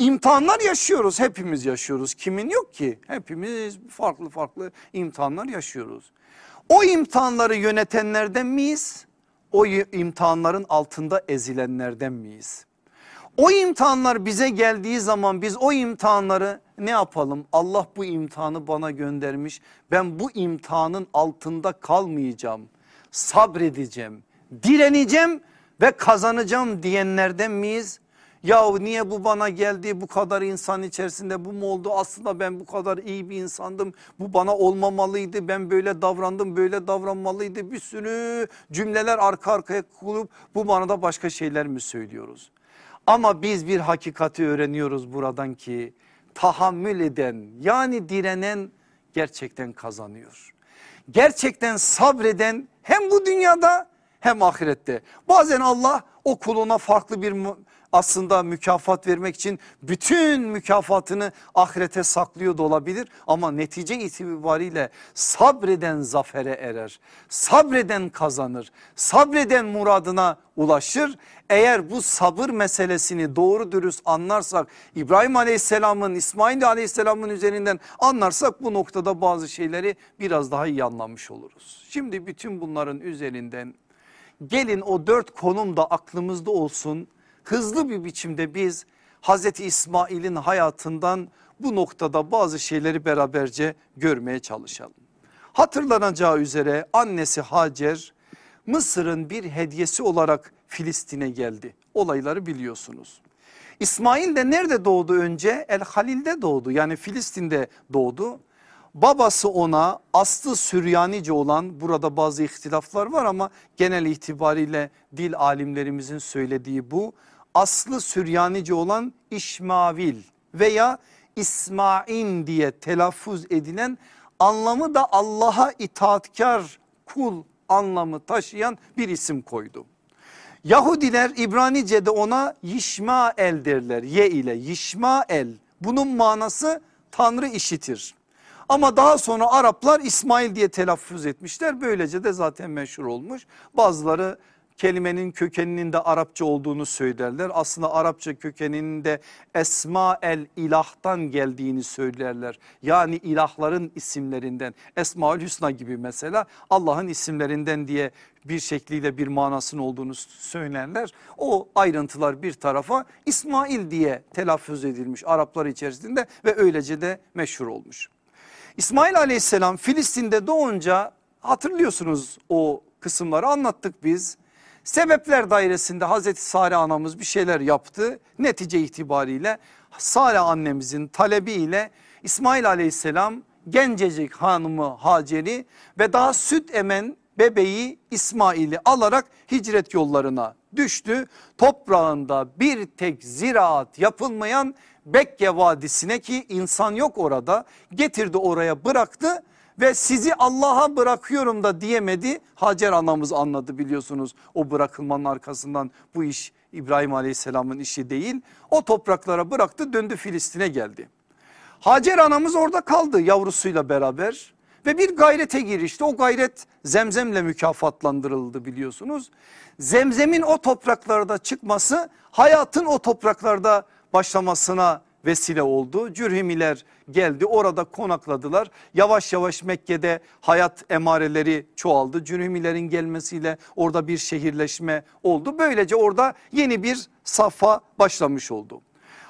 Speaker 2: İmtihanlar yaşıyoruz hepimiz yaşıyoruz kimin yok ki hepimiz farklı farklı imtihanlar yaşıyoruz. O imtihanları yönetenlerden miyiz? O imtihanların altında ezilenlerden miyiz? O imtihanlar bize geldiği zaman biz o imtihanları ne yapalım? Allah bu imtihanı bana göndermiş. Ben bu imtihanın altında kalmayacağım. Sabredeceğim, direneceğim ve kazanacağım diyenlerden miyiz? Yahu niye bu bana geldi bu kadar insan içerisinde bu mu oldu aslında ben bu kadar iyi bir insandım bu bana olmamalıydı ben böyle davrandım böyle davranmalıydı bir sürü cümleler arka arkaya kurup bu manada başka şeyler mi söylüyoruz? Ama biz bir hakikati öğreniyoruz buradan ki tahammül eden yani direnen gerçekten kazanıyor. Gerçekten sabreden hem bu dünyada hem ahirette. Bazen Allah o kuluna farklı bir aslında mükafat vermek için bütün mükafatını ahirete saklıyor da olabilir. Ama netice itibariyle sabreden zafere erer. Sabreden kazanır. Sabreden muradına ulaşır. Eğer bu sabır meselesini doğru dürüst anlarsak İbrahim aleyhisselamın İsmail aleyhisselamın üzerinden anlarsak bu noktada bazı şeyleri biraz daha iyi anlamış oluruz. Şimdi bütün bunların üzerinden gelin o dört konum da aklımızda olsun hızlı bir biçimde biz Hazreti İsmail'in hayatından bu noktada bazı şeyleri beraberce görmeye çalışalım. Hatırlanacağı üzere annesi Hacer Mısır'ın bir hediyesi olarak Filistin'e geldi. Olayları biliyorsunuz. İsmail de nerede doğdu önce? El Halil'de doğdu yani Filistin'de doğdu. Babası ona aslı Süryanice olan burada bazı ihtilaflar var ama genel itibariyle dil alimlerimizin söylediği bu aslı Süryanice olan İşmavil veya İsmain diye telaffuz edilen anlamı da Allah'a itaatkar kul anlamı taşıyan bir isim koydu. Yahudiler İbranice'de ona Yişmael derler ye ile Yişmael bunun manası Tanrı işitir. Ama daha sonra Araplar İsmail diye telaffuz etmişler böylece de zaten meşhur olmuş. Bazıları kelimenin kökeninin de Arapça olduğunu söylerler. Aslında Arapça kökeninin de Esma el ilahtan geldiğini söylerler. Yani ilahların isimlerinden Esmaül Hüsna gibi mesela Allah'ın isimlerinden diye bir şekliyle bir manasının olduğunu söylerler. O ayrıntılar bir tarafa İsmail diye telaffuz edilmiş Araplar içerisinde ve öylece de meşhur olmuş. İsmail aleyhisselam Filistin'de doğunca hatırlıyorsunuz o kısımları anlattık biz. Sebepler dairesinde Hazreti Sare anamız bir şeyler yaptı. Netice itibariyle Sare annemizin talebiyle İsmail aleyhisselam gencecik hanımı Hacer'i ve daha süt emen bebeği İsmail'i alarak hicret yollarına düştü. Toprağında bir tek ziraat yapılmayan Bekke Vadisi'ne ki insan yok orada getirdi oraya bıraktı ve sizi Allah'a bırakıyorum da diyemedi. Hacer anamız anladı biliyorsunuz o bırakılmanın arkasından bu iş İbrahim Aleyhisselam'ın işi değil. O topraklara bıraktı döndü Filistin'e geldi. Hacer anamız orada kaldı yavrusuyla beraber ve bir gayrete girişti. O gayret zemzemle mükafatlandırıldı biliyorsunuz. Zemzemin o topraklarda çıkması hayatın o topraklarda başlamasına vesile oldu. Cürhimiler geldi orada konakladılar. Yavaş yavaş Mekke'de hayat emareleri çoğaldı. Cürhimilerin gelmesiyle orada bir şehirleşme oldu. Böylece orada yeni bir safa başlamış oldu.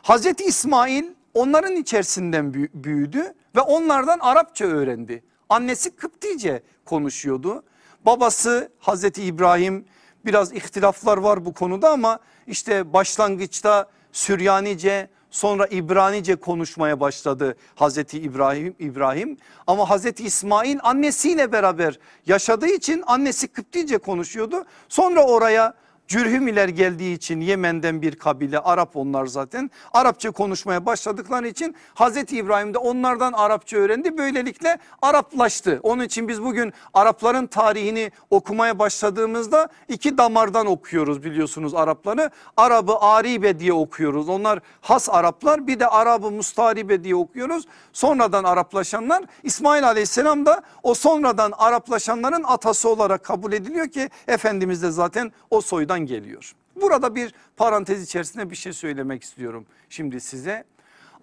Speaker 2: Hazreti İsmail onların içerisinden büyüdü ve onlardan Arapça öğrendi. Annesi Kıptice konuşuyordu. Babası Hazreti İbrahim biraz ihtilaflar var bu konuda ama işte başlangıçta Süryanice sonra İbranice konuşmaya başladı Hazreti İbrahim İbrahim ama Hazreti İsmail annesiyle beraber yaşadığı için annesi Kıptice konuşuyordu. Sonra oraya Cürhümiler geldiği için Yemen'den bir kabile Arap onlar zaten Arapça konuşmaya başladıkları için Hazreti İbrahim de onlardan Arapça öğrendi böylelikle Araplaştı. Onun için biz bugün Arapların tarihini okumaya başladığımızda iki damardan okuyoruz biliyorsunuz Arapları. Arabı Aribe diye okuyoruz onlar has Araplar bir de Arabı Mustaribe diye okuyoruz. Sonradan Araplaşanlar İsmail aleyhisselam da o sonradan Araplaşanların atası olarak kabul ediliyor ki Efendimiz de zaten o soydan geliyor. Burada bir parantez içerisinde bir şey söylemek istiyorum şimdi size.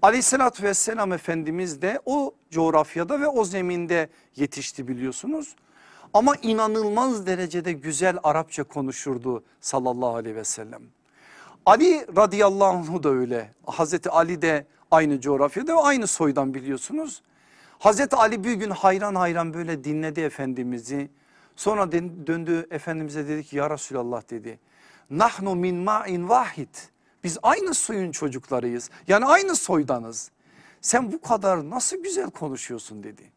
Speaker 2: Aleyhissalatü vesselam Efendimiz de o coğrafyada ve o zeminde yetişti biliyorsunuz. Ama inanılmaz derecede güzel Arapça konuşurdu sallallahu aleyhi ve sellem. Ali radıyallahu anh da öyle. Hazreti Ali de aynı coğrafyada ve aynı soydan biliyorsunuz. Hazreti Ali bir gün hayran hayran böyle dinledi Efendimiz'i. Sonra döndü Efendimiz'e dedi ki ya Resulallah dedi. Nahnu min ma'in vahid. Biz aynı suyun çocuklarıyız. Yani aynı soydanız. Sen bu kadar nasıl güzel konuşuyorsun dedi.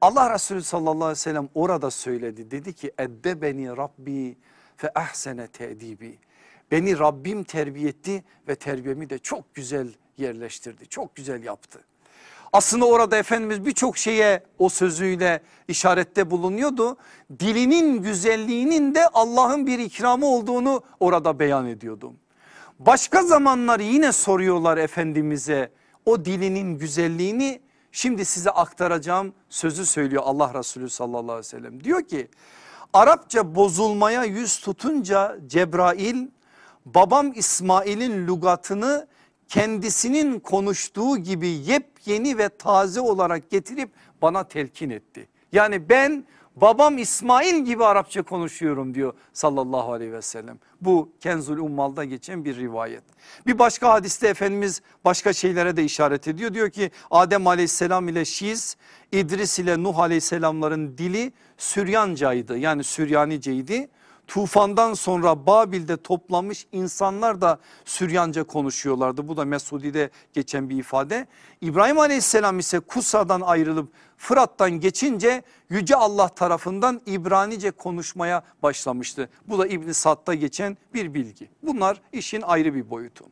Speaker 2: Allah Resulü sallallahu aleyhi ve sellem orada söyledi. Dedi ki edde beni Rabbi fe ahsene te'dibi. Beni Rabbim terbiye etti ve terbiyemi de çok güzel yerleştirdi. Çok güzel yaptı. Aslında orada Efendimiz birçok şeye o sözüyle işarette bulunuyordu. Dilinin güzelliğinin de Allah'ın bir ikramı olduğunu orada beyan ediyordu. Başka zamanlar yine soruyorlar Efendimiz'e o dilinin güzelliğini şimdi size aktaracağım sözü söylüyor Allah Resulü sallallahu aleyhi ve sellem. Diyor ki Arapça bozulmaya yüz tutunca Cebrail babam İsmail'in lügatını kendisinin konuştuğu gibi yepyeni ve taze olarak getirip bana telkin etti. Yani ben babam İsmail gibi Arapça konuşuyorum diyor sallallahu aleyhi ve sellem. Bu Kenzul Ummal'da geçen bir rivayet. Bir başka hadiste Efendimiz başka şeylere de işaret ediyor. Diyor ki Adem aleyhisselam ile Şiz, İdris ile Nuh aleyhisselamların dili Süryancaydı yani Süryaniceydi tufandan sonra Babil'de toplanmış insanlar da Süryanca konuşuyorlardı. Bu da Mesudi'de geçen bir ifade. İbrahim aleyhisselam ise Kusa'dan ayrılıp Fırat'tan geçince Yüce Allah tarafından İbranice konuşmaya başlamıştı. Bu da İbn Sad'da geçen bir bilgi. Bunlar işin ayrı bir boyutu.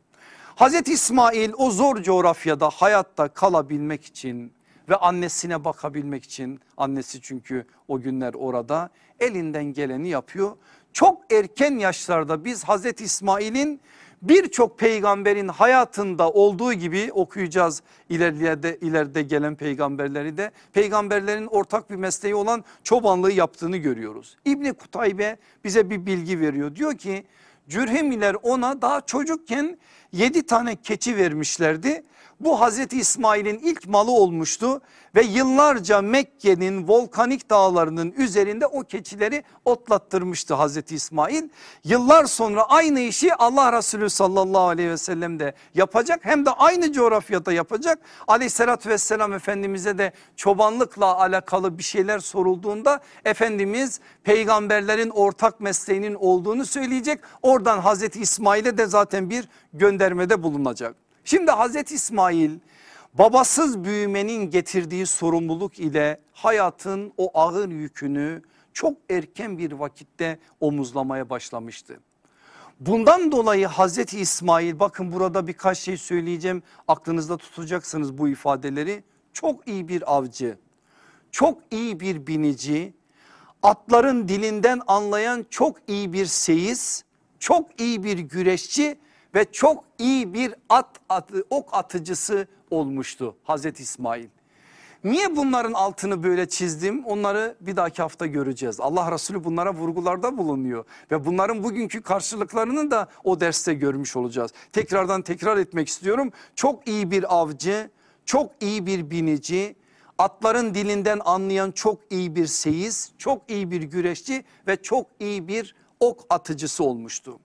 Speaker 2: Hazreti İsmail o zor coğrafyada hayatta kalabilmek için ve annesine bakabilmek için annesi çünkü o günler orada elinden geleni yapıyor çok erken yaşlarda biz Hazreti İsmail'in birçok peygamberin hayatında olduğu gibi okuyacağız ileride, ileride gelen peygamberleri de. Peygamberlerin ortak bir mesleği olan çobanlığı yaptığını görüyoruz. İbni Kutaybe bize bir bilgi veriyor. Diyor ki Cürhemiler ona daha çocukken yedi tane keçi vermişlerdi bu Hazreti İsmail'in ilk malı olmuştu ve yıllarca Mekke'nin volkanik dağlarının üzerinde o keçileri otlattırmıştı Hazreti İsmail. Yıllar sonra aynı işi Allah Resulü sallallahu aleyhi ve sellem de yapacak hem de aynı coğrafyada yapacak. Aleyhissalatü vesselam Efendimiz'e de çobanlıkla alakalı bir şeyler sorulduğunda Efendimiz peygamberlerin ortak mesleğinin olduğunu söyleyecek. Oradan Hazreti İsmail'e de zaten bir göndermede bulunacak. Şimdi Hazreti İsmail babasız büyümenin getirdiği sorumluluk ile hayatın o ağır yükünü çok erken bir vakitte omuzlamaya başlamıştı. Bundan dolayı Hazreti İsmail bakın burada birkaç şey söyleyeceğim aklınızda tutacaksınız bu ifadeleri. Çok iyi bir avcı, çok iyi bir binici, atların dilinden anlayan çok iyi bir seyis, çok iyi bir güreşçi ve çok iyi bir at, at ok atıcısı olmuştu Hazreti İsmail. Niye bunların altını böyle çizdim onları bir dahaki hafta göreceğiz. Allah Resulü bunlara vurgularda bulunuyor ve bunların bugünkü karşılıklarını da o derste görmüş olacağız. Tekrardan tekrar etmek istiyorum çok iyi bir avcı çok iyi bir binici atların dilinden anlayan çok iyi bir seyiz çok iyi bir güreşçi ve çok iyi bir ok atıcısı olmuştu.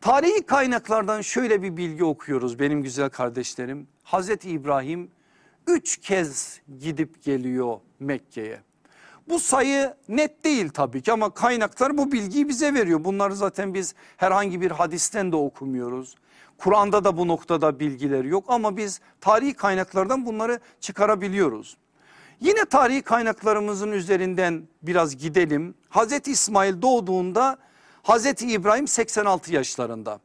Speaker 2: Tarihi kaynaklardan şöyle bir bilgi okuyoruz benim güzel kardeşlerim. Hazreti İbrahim üç kez gidip geliyor Mekke'ye. Bu sayı net değil tabii ki ama kaynaklar bu bilgiyi bize veriyor. Bunları zaten biz herhangi bir hadisten de okumuyoruz. Kur'an'da da bu noktada bilgileri yok ama biz tarihi kaynaklardan bunları çıkarabiliyoruz. Yine tarihi kaynaklarımızın üzerinden biraz gidelim. Hazreti İsmail doğduğunda Hazreti İbrahim 86 yaşlarında.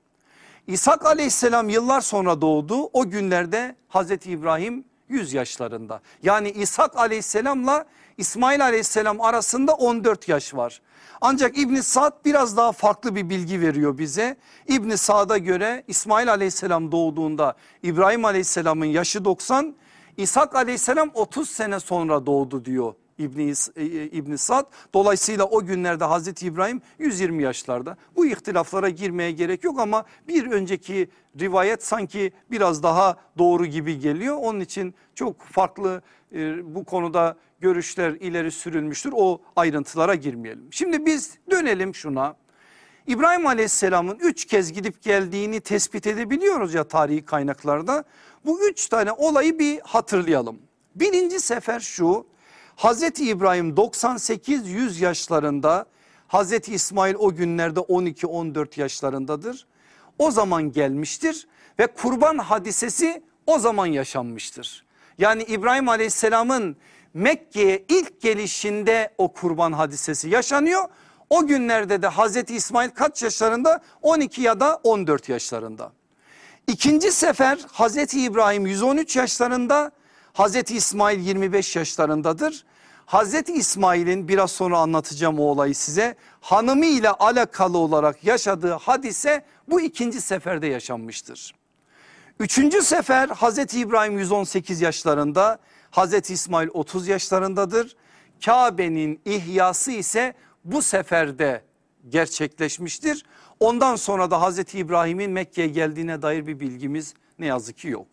Speaker 2: İshak aleyhisselam yıllar sonra doğdu. O günlerde Hazreti İbrahim 100 yaşlarında. Yani İshak aleyhisselamla İsmail aleyhisselam arasında 14 yaş var. Ancak İbn Sa'd biraz daha farklı bir bilgi veriyor bize. İbn Sa'd'a göre İsmail aleyhisselam doğduğunda İbrahim aleyhisselamın yaşı 90, İshak aleyhisselam 30 sene sonra doğdu diyor İbni, e, e, İbni Sad. Dolayısıyla o günlerde Hazreti İbrahim 120 yaşlarda. Bu ihtilaflara girmeye gerek yok ama bir önceki rivayet sanki biraz daha doğru gibi geliyor. Onun için çok farklı e, bu konuda görüşler ileri sürülmüştür. O ayrıntılara girmeyelim. Şimdi biz dönelim şuna. İbrahim Aleyhisselam'ın üç kez gidip geldiğini tespit edebiliyoruz ya tarihi kaynaklarda. Bu üç tane olayı bir hatırlayalım. Birinci sefer şu Hazreti İbrahim 98-100 yaşlarında Hazreti İsmail o günlerde 12-14 yaşlarındadır. O zaman gelmiştir ve kurban hadisesi o zaman yaşanmıştır. Yani İbrahim Aleyhisselam'ın Mekke'ye ilk gelişinde o kurban hadisesi yaşanıyor. O günlerde de Hazreti İsmail kaç yaşlarında? 12 ya da 14 yaşlarında. İkinci sefer Hazreti İbrahim 113 yaşlarında Hazreti İsmail 25 yaşlarındadır. Hazreti İsmail'in biraz sonra anlatacağım o olayı size hanımı ile alakalı olarak yaşadığı hadise bu ikinci seferde yaşanmıştır. Üçüncü sefer Hazreti İbrahim 118 yaşlarında Hazreti İsmail 30 yaşlarındadır. Kabe'nin ihyası ise bu seferde gerçekleşmiştir. Ondan sonra da Hazreti İbrahim'in Mekke'ye geldiğine dair bir bilgimiz ne yazık ki yok.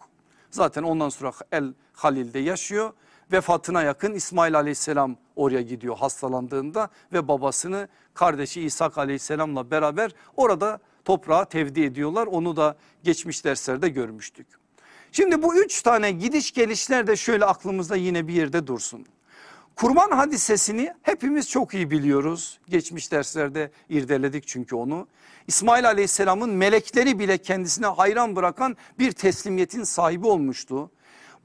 Speaker 2: Zaten ondan sonra El Halil'de yaşıyor. Vefatına yakın İsmail aleyhisselam oraya gidiyor hastalandığında ve babasını kardeşi İshak aleyhisselamla beraber orada toprağa tevdi ediyorlar. Onu da geçmiş derslerde görmüştük. Şimdi bu üç tane gidiş gelişler de şöyle aklımızda yine bir yerde dursun. Kurban hadisesini hepimiz çok iyi biliyoruz. Geçmiş derslerde irdeledik çünkü onu. İsmail aleyhisselamın melekleri bile kendisine hayran bırakan bir teslimiyetin sahibi olmuştu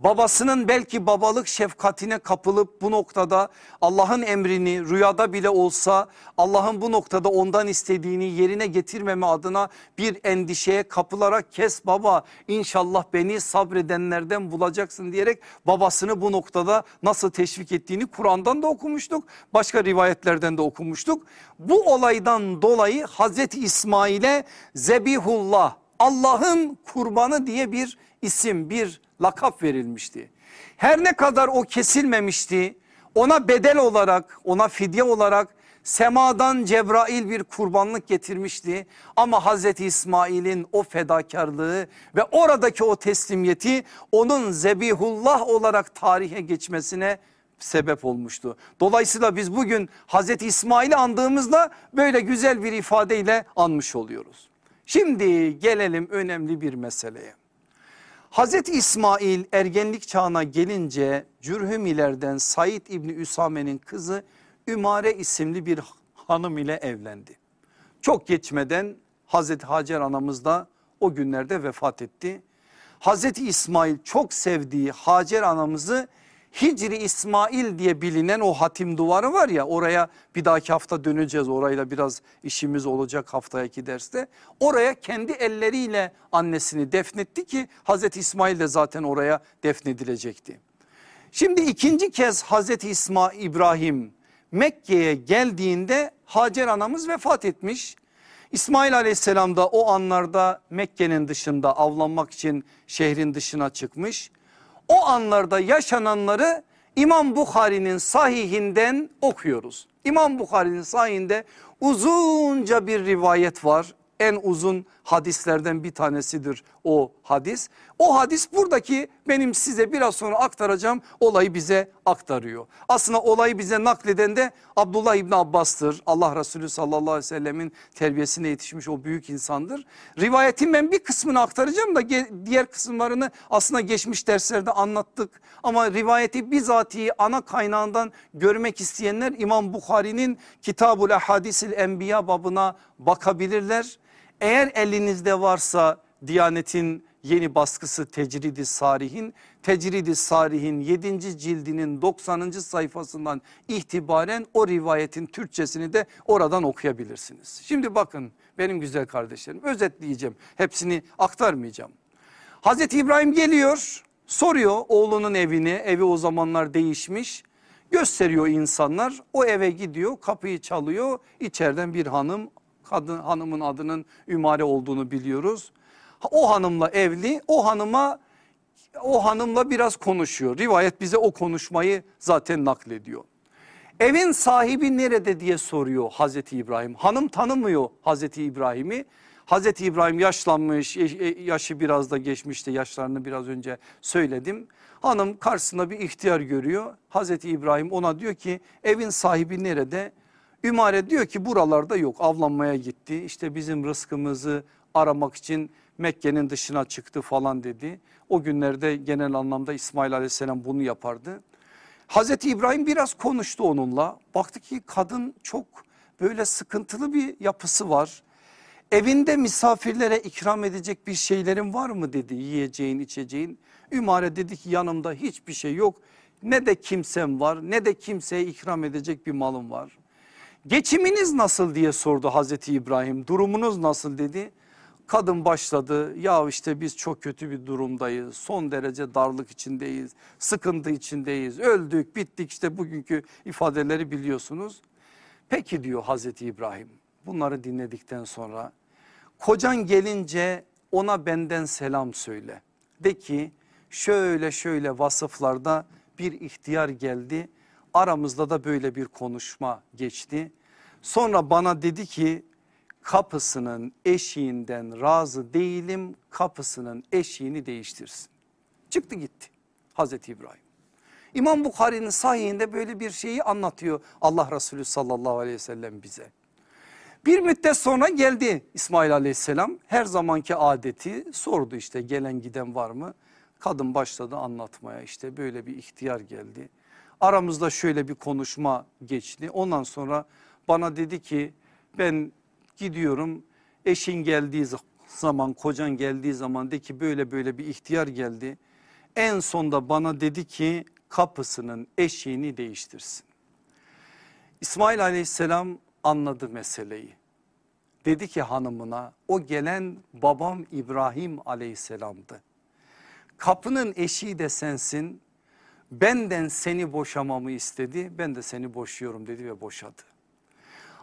Speaker 2: babasının belki babalık şefkatine kapılıp bu noktada Allah'ın emrini rüyada bile olsa Allah'ın bu noktada ondan istediğini yerine getirmeme adına bir endişeye kapılarak kes baba inşallah beni sabredenlerden bulacaksın diyerek babasını bu noktada nasıl teşvik ettiğini Kur'an'dan da okumuştuk başka rivayetlerden de okumuştuk. Bu olaydan dolayı Hazreti İsmail'e Zebihullah Allah'ın kurbanı diye bir isim bir lakap verilmişti. Her ne kadar o kesilmemişti ona bedel olarak ona fidye olarak semadan Cebrail bir kurbanlık getirmişti. Ama Hazreti İsmail'in o fedakarlığı ve oradaki o teslimiyeti onun zebihullah olarak tarihe geçmesine sebep olmuştu. Dolayısıyla biz bugün Hazreti İsmail'i andığımızda böyle güzel bir ifadeyle anmış oluyoruz. Şimdi gelelim önemli bir meseleye. Hazreti İsmail ergenlik çağına gelince Cürhümilerden Said İbni Üsame'nin kızı Ümare isimli bir hanım ile evlendi. Çok geçmeden Hazreti Hacer anamız da o günlerde vefat etti. Hazreti İsmail çok sevdiği Hacer anamızı Hicri İsmail diye bilinen o hatim duvarı var ya oraya bir dahaki hafta döneceğiz orayla biraz işimiz olacak haftaki derste. Oraya kendi elleriyle annesini defnetti ki Hazreti İsmail de zaten oraya defnedilecekti. Şimdi ikinci kez Hazreti İsmail İbrahim Mekke'ye geldiğinde Hacer anamız vefat etmiş. İsmail aleyhisselam da o anlarda Mekke'nin dışında avlanmak için şehrin dışına çıkmış o anlarda yaşananları İmam Bukhari'nin sahihinden okuyoruz. İmam Bukhari'nin sahihinde uzunca bir rivayet var. En uzun hadislerden bir tanesidir o hadis. O hadis buradaki benim size biraz sonra aktaracağım olayı bize aktarıyor. Aslında olayı bize nakleden de Abdullah İbni Abbas'tır. Allah Resulü sallallahu aleyhi ve sellemin terbiyesine yetişmiş o büyük insandır. Rivayetin ben bir kısmını aktaracağım da diğer kısımlarını aslında geçmiş derslerde anlattık. Ama rivayeti bizatihi ana kaynağından görmek isteyenler İmam Bukhari'nin Kitabul Hadisil Enbiya babına bakabilirler. Eğer elinizde varsa Diyanet'in yeni baskısı Tecridi Sarih'in Tecridi Sarih'in 7. cildinin 90. sayfasından itibaren o rivayetin Türkçesini de oradan okuyabilirsiniz. Şimdi bakın benim güzel kardeşlerim özetleyeceğim hepsini aktarmayacağım. Hazreti İbrahim geliyor soruyor oğlunun evini evi o zamanlar değişmiş gösteriyor insanlar o eve gidiyor kapıyı çalıyor içeriden bir hanım kadın hanımın adının Ümare olduğunu biliyoruz. O hanımla evli o hanıma o hanımla biraz konuşuyor. Rivayet bize o konuşmayı zaten naklediyor. Evin sahibi nerede diye soruyor Hazreti İbrahim. Hanım tanımıyor Hazreti İbrahim'i. Hazreti İbrahim yaşlanmış e, yaşı biraz da geçmişti yaşlarını biraz önce söyledim. Hanım karşısında bir ihtiyar görüyor. Hazreti İbrahim ona diyor ki evin sahibi nerede? Ümare diyor ki buralarda yok avlanmaya gitti. İşte bizim rızkımızı aramak için Mekke'nin dışına çıktı falan dedi. O günlerde genel anlamda İsmail aleyhisselam bunu yapardı. Hazreti İbrahim biraz konuştu onunla. Baktı ki kadın çok böyle sıkıntılı bir yapısı var. Evinde misafirlere ikram edecek bir şeylerin var mı dedi yiyeceğin içeceğin. Ümare dedi ki yanımda hiçbir şey yok. Ne de kimsem var ne de kimseye ikram edecek bir malım var. Geçiminiz nasıl diye sordu Hazreti İbrahim. Durumunuz nasıl dedi. Kadın başladı. Ya işte biz çok kötü bir durumdayız. Son derece darlık içindeyiz. Sıkıntı içindeyiz. Öldük bittik. İşte bugünkü ifadeleri biliyorsunuz. Peki diyor Hazreti İbrahim. Bunları dinledikten sonra kocan gelince ona benden selam söyle. De ki şöyle şöyle vasıflarda bir ihtiyar geldi aramızda da böyle bir konuşma geçti. Sonra bana dedi ki kapısının eşiğinden razı değilim kapısının eşiğini değiştirsin. Çıktı gitti Hazreti İbrahim. İmam Bukhari'nin sahihinde böyle bir şeyi anlatıyor Allah Resulü sallallahu aleyhi ve sellem bize. Bir müddet sonra geldi İsmail aleyhisselam her zamanki adeti sordu işte gelen giden var mı? Kadın başladı anlatmaya işte böyle bir ihtiyar geldi. Aramızda şöyle bir konuşma geçti ondan sonra bana dedi ki ben gidiyorum eşin geldiği zaman kocan geldiği zaman de ki böyle böyle bir ihtiyar geldi. En sonda bana dedi ki kapısının eşiğini değiştirsin. İsmail aleyhisselam anladı meseleyi. Dedi ki hanımına o gelen babam İbrahim aleyhisselamdı. Kapının eşiği de sensin benden seni boşamamı istedi ben de seni boşuyorum dedi ve boşadı.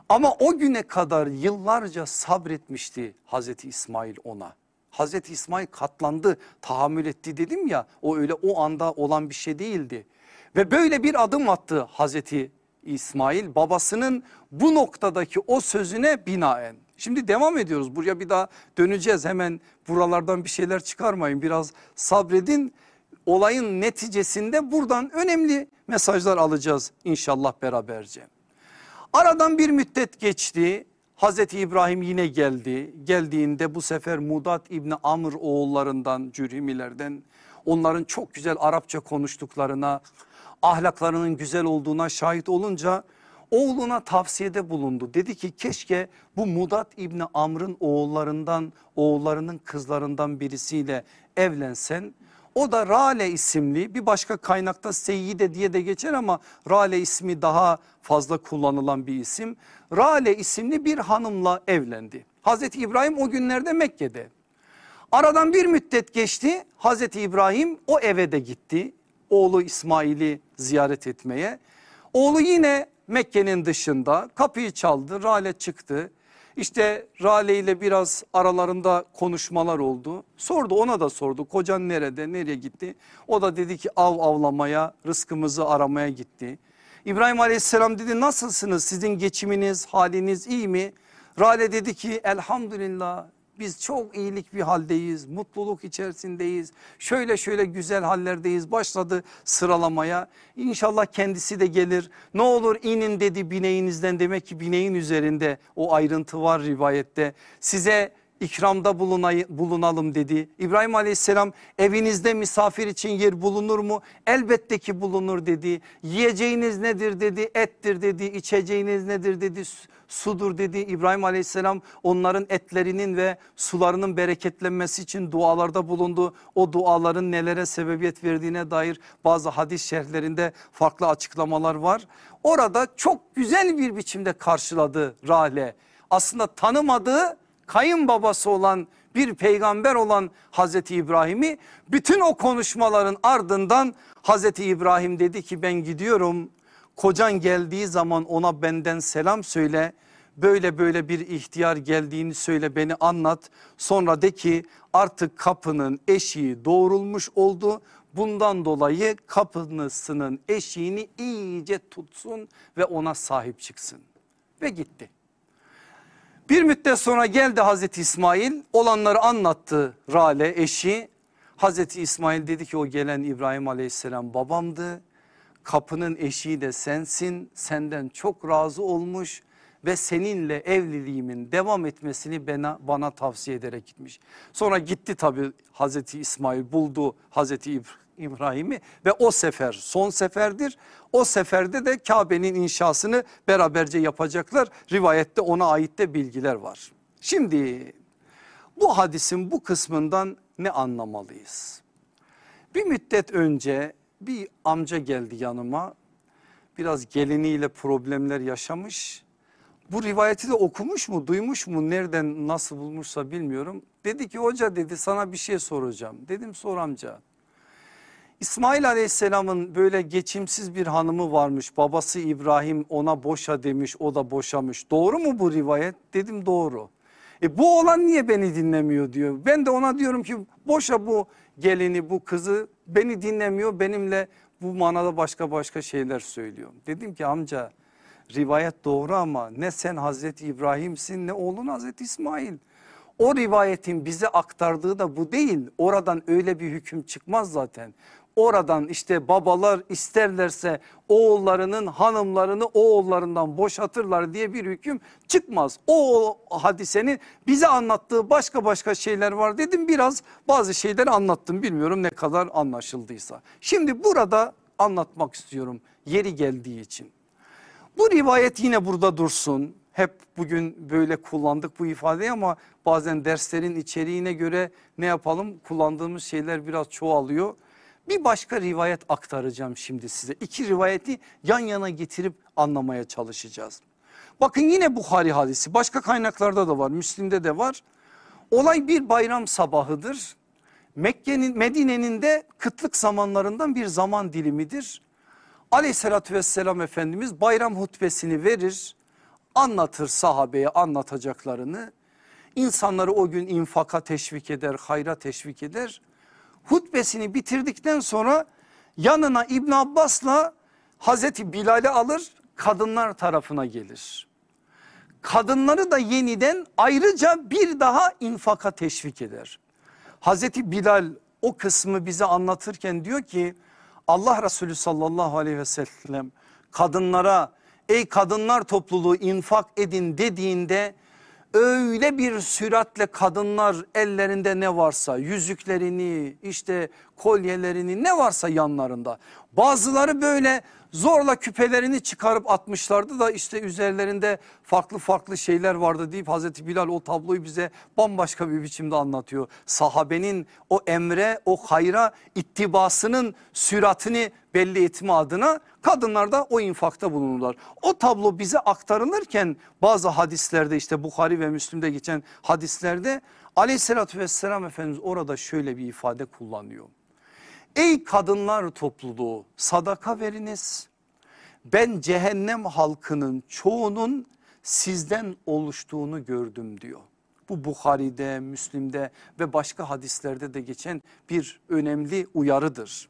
Speaker 2: Ama o güne kadar yıllarca sabretmişti Hazreti İsmail ona. Hazreti İsmail katlandı tahammül etti dedim ya o öyle o anda olan bir şey değildi. Ve böyle bir adım attı Hazreti İsmail babasının bu noktadaki o sözüne binaen. Şimdi devam ediyoruz buraya bir daha döneceğiz hemen buralardan bir şeyler çıkarmayın biraz sabredin. Olayın neticesinde buradan önemli mesajlar alacağız inşallah beraberce. Aradan bir müddet geçti. Hazreti İbrahim yine geldi. Geldiğinde bu sefer Mudat İbni Amr oğullarından Cürhimilerden onların çok güzel Arapça konuştuklarına ahlaklarının güzel olduğuna şahit olunca oğluna tavsiyede bulundu. Dedi ki keşke bu Mudat İbni Amr'ın oğullarından oğullarının kızlarından birisiyle evlensen o da Rale isimli bir başka kaynakta Seyyide diye de geçer ama Rale ismi daha fazla kullanılan bir isim. Rale isimli bir hanımla evlendi. Hazreti İbrahim o günlerde Mekke'de. Aradan bir müddet geçti Hazreti İbrahim o eve de gitti. Oğlu İsmail'i ziyaret etmeye. Oğlu yine Mekke'nin dışında kapıyı çaldı Rale çıktı. İşte Rale ile biraz aralarında konuşmalar oldu. Sordu ona da sordu kocan nerede nereye gitti? O da dedi ki av avlamaya rızkımızı aramaya gitti. İbrahim aleyhisselam dedi nasılsınız sizin geçiminiz haliniz iyi mi? Rale dedi ki elhamdülillah biz çok iyilik bir haldeyiz, mutluluk içerisindeyiz. Şöyle şöyle güzel hallerdeyiz. Başladı sıralamaya. İnşallah kendisi de gelir. Ne olur inin dedi bineğinizden demek ki bineğin üzerinde o ayrıntı var rivayette. Size ikramda bulunalım dedi. İbrahim aleyhisselam evinizde misafir için yer bulunur mu? Elbette ki bulunur dedi. Yiyeceğiniz nedir dedi ettir dedi. İçeceğiniz nedir dedi sudur dedi. İbrahim aleyhisselam onların etlerinin ve sularının bereketlenmesi için dualarda bulundu. O duaların nelere sebebiyet verdiğine dair bazı hadis şerhlerinde farklı açıklamalar var. Orada çok güzel bir biçimde karşıladı Rale. Aslında tanımadığı kayınbabası olan bir peygamber olan Hazreti İbrahim'i bütün o konuşmaların ardından Hazreti İbrahim dedi ki ben gidiyorum. Kocan geldiği zaman ona benden selam söyle. Böyle böyle bir ihtiyar geldiğini söyle beni anlat. Sonra de ki artık kapının eşiği doğrulmuş oldu. Bundan dolayı kapınısının eşiğini iyice tutsun ve ona sahip çıksın. Ve gitti. Bir müddet sonra geldi Hazreti İsmail olanları anlattı Rale eşi. Hazreti İsmail dedi ki o gelen İbrahim aleyhisselam babamdı. Kapının eşiği de sensin senden çok razı olmuş ve seninle evliliğimin devam etmesini bana, bana tavsiye ederek gitmiş. Sonra gitti tabi Hazreti İsmail buldu Hazreti İbrahim'i ve o sefer son seferdir. O seferde de Kabe'nin inşasını beraberce yapacaklar. Rivayette ona ait de bilgiler var. Şimdi bu hadisin bu kısmından ne anlamalıyız? Bir müddet önce bir amca geldi yanıma. Biraz geliniyle problemler yaşamış. Bu rivayeti de okumuş mu duymuş mu nereden nasıl bulmuşsa bilmiyorum. Dedi ki hoca dedi sana bir şey soracağım. Dedim sor amca. İsmail aleyhisselamın böyle geçimsiz bir hanımı varmış. Babası İbrahim ona boşa demiş o da boşamış. Doğru mu bu rivayet? Dedim doğru. E bu olan niye beni dinlemiyor diyor. Ben de ona diyorum ki boşa bu gelini bu kızı beni dinlemiyor. Benimle bu manada başka başka şeyler söylüyor. Dedim ki amca rivayet doğru ama ne sen Hazreti İbrahim'sin ne oğlun Hazreti İsmail. O rivayetin bize aktardığı da bu değil. Oradan öyle bir hüküm çıkmaz zaten oradan işte babalar isterlerse oğullarının hanımlarını oğullarından boşatırlar diye bir hüküm çıkmaz. O hadisenin bize anlattığı başka başka şeyler var dedim biraz bazı şeyleri anlattım bilmiyorum ne kadar anlaşıldıysa. Şimdi burada anlatmak istiyorum yeri geldiği için. Bu rivayet yine burada dursun. Hep bugün böyle kullandık bu ifadeyi ama bazen derslerin içeriğine göre ne yapalım kullandığımız şeyler biraz çoğalıyor. Bir başka rivayet aktaracağım şimdi size. İki rivayeti yan yana getirip anlamaya çalışacağız. Bakın yine Bukhari hadisi başka kaynaklarda da var Müslim'de de var. Olay bir bayram sabahıdır. Mekke'nin Medine'nin de kıtlık zamanlarından bir zaman dilimidir. Aleyhissalatü vesselam Efendimiz bayram hutbesini verir anlatır sahabeye anlatacaklarını. İnsanları o gün infaka teşvik eder hayra teşvik eder hutbesini bitirdikten sonra yanına İbn Abbas'la Hazreti Bilal'i alır kadınlar tarafına gelir. Kadınları da yeniden ayrıca bir daha infaka teşvik eder. Hazreti Bilal o kısmı bize anlatırken diyor ki Allah Resulü sallallahu aleyhi ve sellem kadınlara ey kadınlar topluluğu infak edin dediğinde öyle bir süratle kadınlar ellerinde ne varsa yüzüklerini işte kolyelerini ne varsa yanlarında. Bazıları böyle zorla küpelerini çıkarıp atmışlardı da işte üzerlerinde farklı farklı şeyler vardı deyip Hazreti Bilal o tabloyu bize bambaşka bir biçimde anlatıyor. Sahabenin o emre o hayra ittibasının süratini belli etme adına kadınlar da o infakta bulunurlar. O tablo bize aktarılırken bazı hadislerde işte Bukhari ve Müslim'de geçen hadislerde aleyhissalatü vesselam Efendimiz orada şöyle bir ifade kullanıyor. Ey kadınlar topluluğu sadaka veriniz. Ben cehennem halkının çoğunun sizden oluştuğunu gördüm diyor. Bu Bukhari'de, Müslim'de ve başka hadislerde de geçen bir önemli uyarıdır.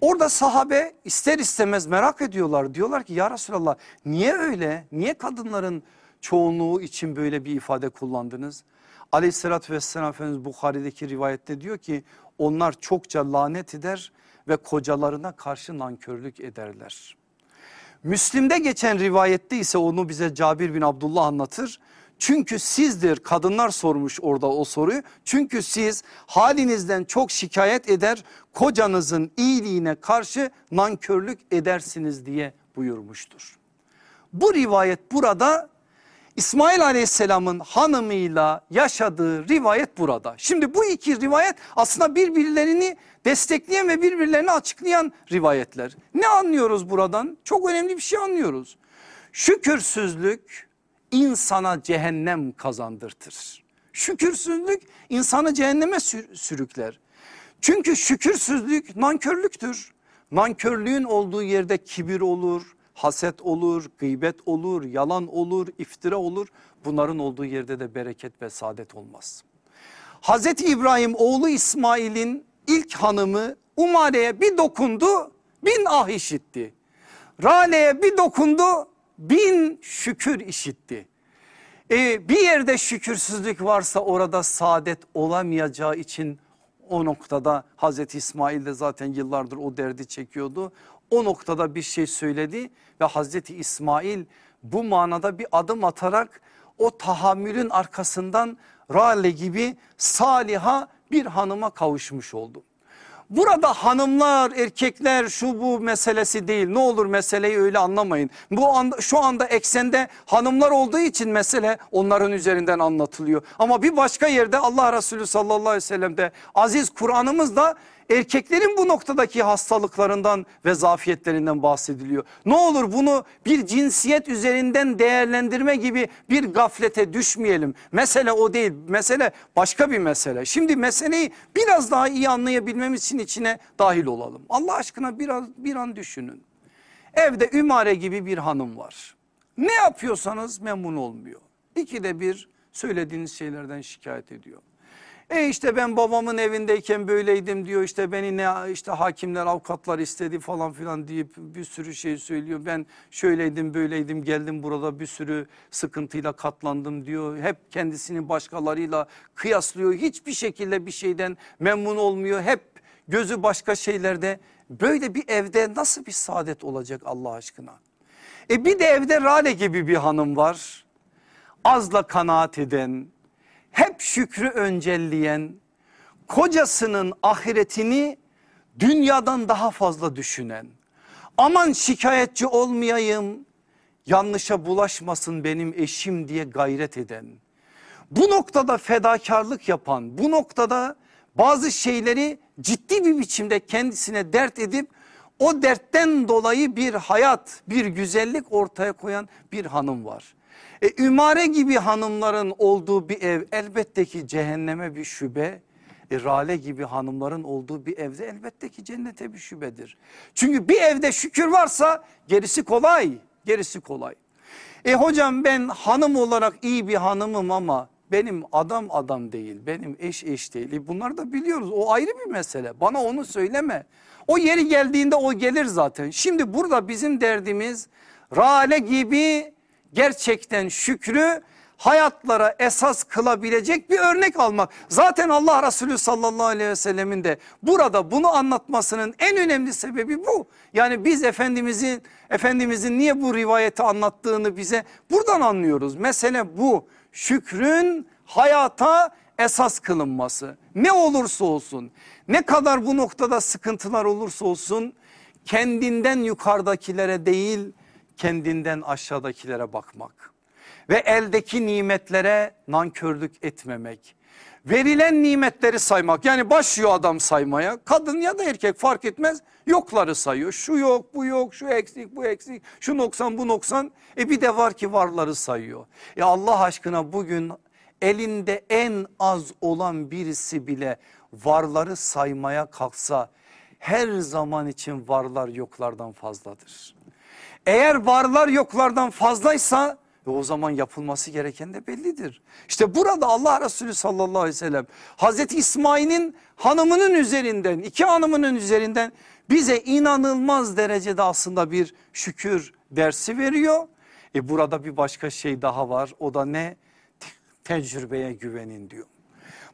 Speaker 2: Orada sahabe ister istemez merak ediyorlar. Diyorlar ki ya Resulallah niye öyle? Niye kadınların çoğunluğu için böyle bir ifade kullandınız? Aleyhissalatü vesselam Efendimiz Bukhari'deki rivayette diyor ki onlar çokça lanet eder ve kocalarına karşı nankörlük ederler. Müslim'de geçen rivayette ise onu bize Cabir bin Abdullah anlatır. Çünkü sizdir kadınlar sormuş orada o soruyu. Çünkü siz halinizden çok şikayet eder kocanızın iyiliğine karşı nankörlük edersiniz diye buyurmuştur. Bu rivayet burada İsmail aleyhisselamın hanımıyla yaşadığı rivayet burada. Şimdi bu iki rivayet aslında birbirlerini destekleyen ve birbirlerini açıklayan rivayetler. Ne anlıyoruz buradan? Çok önemli bir şey anlıyoruz. Şükürsüzlük insana cehennem kazandırtır. Şükürsüzlük insanı cehenneme sürükler. Çünkü şükürsüzlük nankörlüktür. Nankörlüğün olduğu yerde kibir olur, haset olur, gıybet olur, yalan olur, iftira olur. Bunların olduğu yerde de bereket ve saadet olmaz. Hazreti İbrahim oğlu İsmail'in ilk hanımı Umare'ye bir dokundu bin ah işitti. Rale'ye bir dokundu bin şükür işitti. E, bir yerde şükürsüzlük varsa orada saadet olamayacağı için o noktada Hazreti İsmail de zaten yıllardır o derdi çekiyordu. O noktada bir şey söyledi ve Hazreti İsmail bu manada bir adım atarak o tahammülün arkasından Rale gibi saliha bir hanıma kavuşmuş oldu. Burada hanımlar erkekler şu bu meselesi değil ne olur meseleyi öyle anlamayın. Bu anda, şu anda eksende hanımlar olduğu için mesele onların üzerinden anlatılıyor. Ama bir başka yerde Allah Resulü sallallahu aleyhi ve sellem'de aziz Kur'an'ımızda erkeklerin bu noktadaki hastalıklarından ve zafiyetlerinden bahsediliyor. Ne olur bunu bir cinsiyet üzerinden değerlendirme gibi bir gaflete düşmeyelim. Mesele o değil mesele başka bir mesele. Şimdi meseleyi biraz daha iyi anlayabilmemiz için içine dahil olalım. Allah aşkına biraz bir an düşünün. Evde Ümare gibi bir hanım var. Ne yapıyorsanız memnun olmuyor. İkide bir söylediğiniz şeylerden şikayet ediyor. E işte ben babamın evindeyken böyleydim diyor işte beni ne işte hakimler avukatlar istedi falan filan deyip bir sürü şey söylüyor. Ben şöyleydim böyleydim geldim burada bir sürü sıkıntıyla katlandım diyor. Hep kendisini başkalarıyla kıyaslıyor. Hiçbir şekilde bir şeyden memnun olmuyor. Hep gözü başka şeylerde. Böyle bir evde nasıl bir saadet olacak Allah aşkına? E bir de evde Rale gibi bir hanım var. Azla kanaat eden, hep şükrü öncelleyen, kocasının ahiretini dünyadan daha fazla düşünen, aman şikayetçi olmayayım, yanlışa bulaşmasın benim eşim diye gayret eden, bu noktada fedakarlık yapan, bu noktada bazı şeyleri ciddi bir biçimde kendisine dert edip o dertten dolayı bir hayat, bir güzellik ortaya koyan bir hanım var. E, Ümare gibi hanımların olduğu bir ev elbette ki cehenneme bir şübe. E, Rale gibi hanımların olduğu bir evde elbette ki cennete bir şübedir. Çünkü bir evde şükür varsa gerisi kolay. Gerisi kolay. E hocam ben hanım olarak iyi bir hanımım ama benim adam adam değil benim eş eş değil. E bunlar da biliyoruz o ayrı bir mesele bana onu söyleme. O yeri geldiğinde o gelir zaten. Şimdi burada bizim derdimiz Rale gibi gerçekten şükrü hayatlara esas kılabilecek bir örnek almak. Zaten Allah Resulü sallallahu aleyhi ve sellemin de burada bunu anlatmasının en önemli sebebi bu. Yani biz Efendimizin Efendimizin niye bu rivayeti anlattığını bize buradan anlıyoruz. Mesele bu şükrün hayata esas kılınması. Ne olursa olsun ne kadar bu noktada sıkıntılar olursa olsun kendinden yukarıdakilere değil kendinden aşağıdakilere bakmak ve eldeki nimetlere nankörlük etmemek. Verilen nimetleri saymak yani başlıyor adam saymaya kadın ya da erkek fark etmez yokları sayıyor. Şu yok bu yok şu eksik bu eksik şu noksan bu noksan e bir de var ki varları sayıyor. Ya Allah aşkına bugün elinde en az olan birisi bile varları saymaya kalksa her zaman için varlar yoklardan fazladır. Eğer varlar yoklardan fazlaysa e o zaman yapılması gereken de bellidir. İşte burada Allah Resulü sallallahu aleyhi ve sellem Hazreti İsmail'in hanımının üzerinden iki hanımının üzerinden bize inanılmaz derecede aslında bir şükür dersi veriyor. E burada bir başka şey daha var o da ne? Te- Tecrübeye güvenin diyor.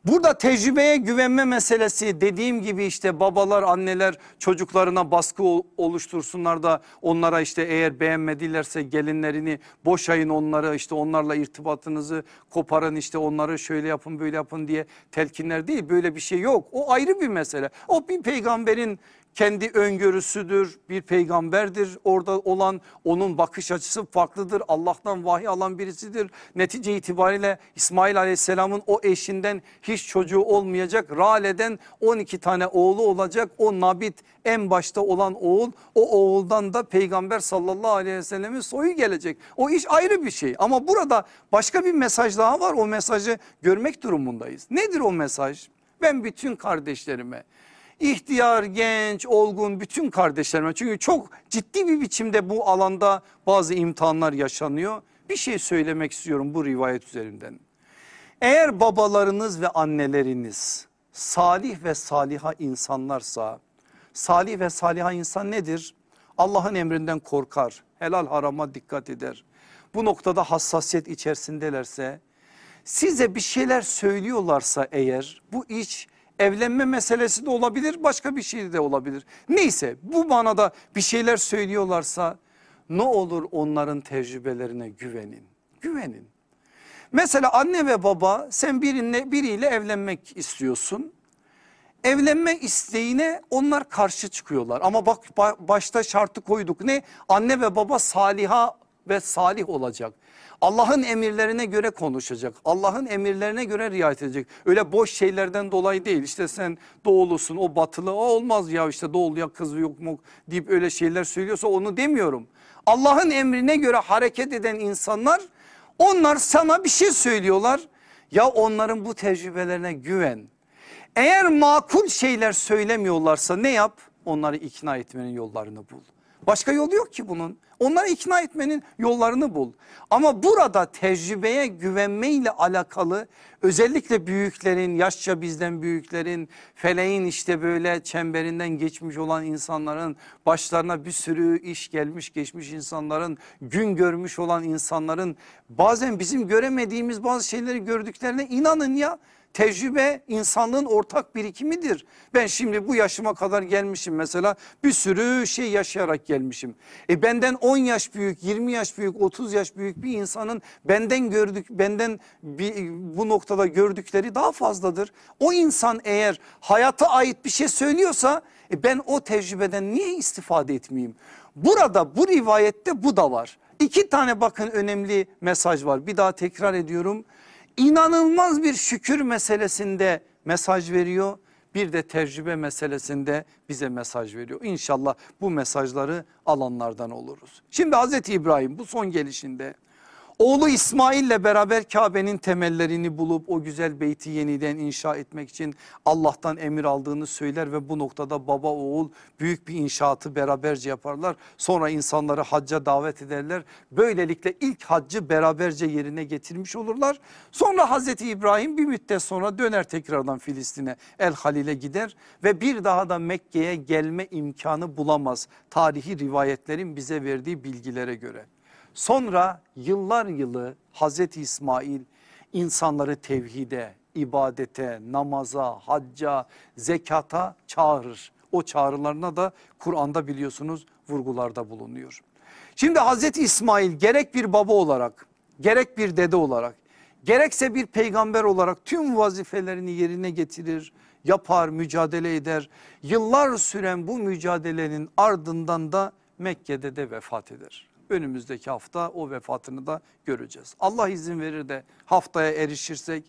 Speaker 2: Burada tecrübeye güvenme meselesi dediğim gibi işte babalar anneler çocuklarına baskı ol- oluştursunlar da onlara işte eğer beğenmedilerse gelinlerini boşayın onları işte onlarla irtibatınızı koparın işte onları şöyle yapın böyle yapın diye telkinler değil böyle bir şey yok. O ayrı bir mesele. O bir peygamberin kendi öngörüsüdür bir peygamberdir. Orada olan onun bakış açısı farklıdır. Allah'tan vahiy alan birisidir. Netice itibariyle İsmail aleyhisselamın o eşinden hiç çocuğu olmayacak. Rale'den 12 tane oğlu olacak. O Nabit en başta olan oğul o oğuldan da peygamber sallallahu aleyhi ve sellemin soyu gelecek. O iş ayrı bir şey ama burada başka bir mesaj daha var. O mesajı görmek durumundayız. Nedir o mesaj? Ben bütün kardeşlerime İhtiyar, genç, olgun bütün kardeşlerime çünkü çok ciddi bir biçimde bu alanda bazı imtihanlar yaşanıyor. Bir şey söylemek istiyorum bu rivayet üzerinden. Eğer babalarınız ve anneleriniz salih ve saliha insanlarsa salih ve saliha insan nedir? Allah'ın emrinden korkar, helal harama dikkat eder. Bu noktada hassasiyet içerisindelerse size bir şeyler söylüyorlarsa eğer bu iş evlenme meselesi de olabilir başka bir şey de olabilir. Neyse bu manada bir şeyler söylüyorlarsa ne olur onların tecrübelerine güvenin. Güvenin. Mesela anne ve baba sen birine, biriyle evlenmek istiyorsun. Evlenme isteğine onlar karşı çıkıyorlar ama bak ba- başta şartı koyduk ne? Anne ve baba saliha ve salih olacak. Allah'ın emirlerine göre konuşacak. Allah'ın emirlerine göre riayet edecek. Öyle boş şeylerden dolayı değil. İşte sen doğulusun o batılı o olmaz ya işte doğuluya kız yok mu deyip öyle şeyler söylüyorsa onu demiyorum. Allah'ın emrine göre hareket eden insanlar onlar sana bir şey söylüyorlar. Ya onların bu tecrübelerine güven. Eğer makul şeyler söylemiyorlarsa ne yap? Onları ikna etmenin yollarını bul. Başka yol yok ki bunun. Onları ikna etmenin yollarını bul. Ama burada tecrübeye güvenmeyle alakalı özellikle büyüklerin, yaşça bizden büyüklerin, feleğin işte böyle çemberinden geçmiş olan insanların, başlarına bir sürü iş gelmiş geçmiş insanların, gün görmüş olan insanların bazen bizim göremediğimiz bazı şeyleri gördüklerine inanın ya. Tecrübe insanlığın ortak birikimidir. Ben şimdi bu yaşıma kadar gelmişim mesela bir sürü şey yaşayarak gelmişim. E benden 10 yaş büyük, 20 yaş büyük, 30 yaş büyük bir insanın benden gördük, benden bir, bu noktada gördükleri daha fazladır. O insan eğer hayata ait bir şey söylüyorsa e ben o tecrübeden niye istifade etmeyeyim? Burada bu rivayette bu da var. İki tane bakın önemli mesaj var. Bir daha tekrar ediyorum inanılmaz bir şükür meselesinde mesaj veriyor. Bir de tecrübe meselesinde bize mesaj veriyor. İnşallah bu mesajları alanlardan oluruz. Şimdi Hazreti İbrahim bu son gelişinde oğlu İsmail ile beraber Kabe'nin temellerini bulup o güzel beyti yeniden inşa etmek için Allah'tan emir aldığını söyler ve bu noktada baba oğul büyük bir inşaatı beraberce yaparlar. Sonra insanları hacca davet ederler. Böylelikle ilk haccı beraberce yerine getirmiş olurlar. Sonra Hazreti İbrahim bir müddet sonra döner tekrardan Filistin'e El Halil'e gider ve bir daha da Mekke'ye gelme imkanı bulamaz. Tarihi rivayetlerin bize verdiği bilgilere göre. Sonra yıllar yılı Hazreti İsmail insanları tevhide, ibadete, namaza, hacca, zekata çağırır. O çağrılarına da Kur'an'da biliyorsunuz vurgularda bulunuyor. Şimdi Hazreti İsmail gerek bir baba olarak gerek bir dede olarak gerekse bir peygamber olarak tüm vazifelerini yerine getirir, yapar, mücadele eder. Yıllar süren bu mücadelenin ardından da Mekke'de de vefat eder önümüzdeki hafta o vefatını da göreceğiz. Allah izin verir de haftaya erişirsek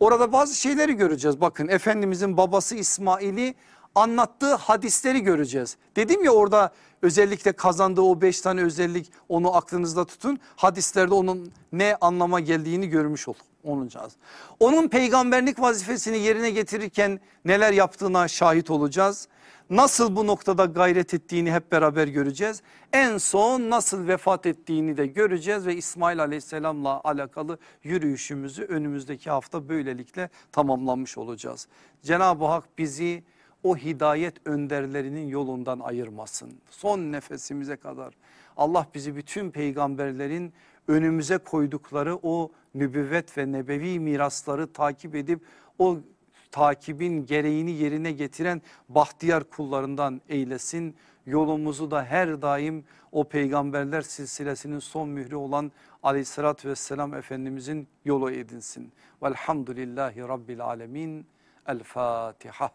Speaker 2: orada bazı şeyleri göreceğiz. Bakın Efendimizin babası İsmail'i anlattığı hadisleri göreceğiz. Dedim ya orada özellikle kazandığı o beş tane özellik onu aklınızda tutun. Hadislerde onun ne anlama geldiğini görmüş ol, olacağız. Onun peygamberlik vazifesini yerine getirirken neler yaptığına şahit olacağız nasıl bu noktada gayret ettiğini hep beraber göreceğiz. En son nasıl vefat ettiğini de göreceğiz ve İsmail aleyhisselamla alakalı yürüyüşümüzü önümüzdeki hafta böylelikle tamamlamış olacağız. Cenab-ı Hak bizi o hidayet önderlerinin yolundan ayırmasın. Son nefesimize kadar Allah bizi bütün peygamberlerin önümüze koydukları o nübüvvet ve nebevi mirasları takip edip o takibin gereğini yerine getiren bahtiyar kullarından eylesin. Yolumuzu da her daim o peygamberler silsilesinin son mührü olan aleyhissalatü vesselam Efendimizin yolu edinsin. Velhamdülillahi Rabbil Alemin. El Fatiha.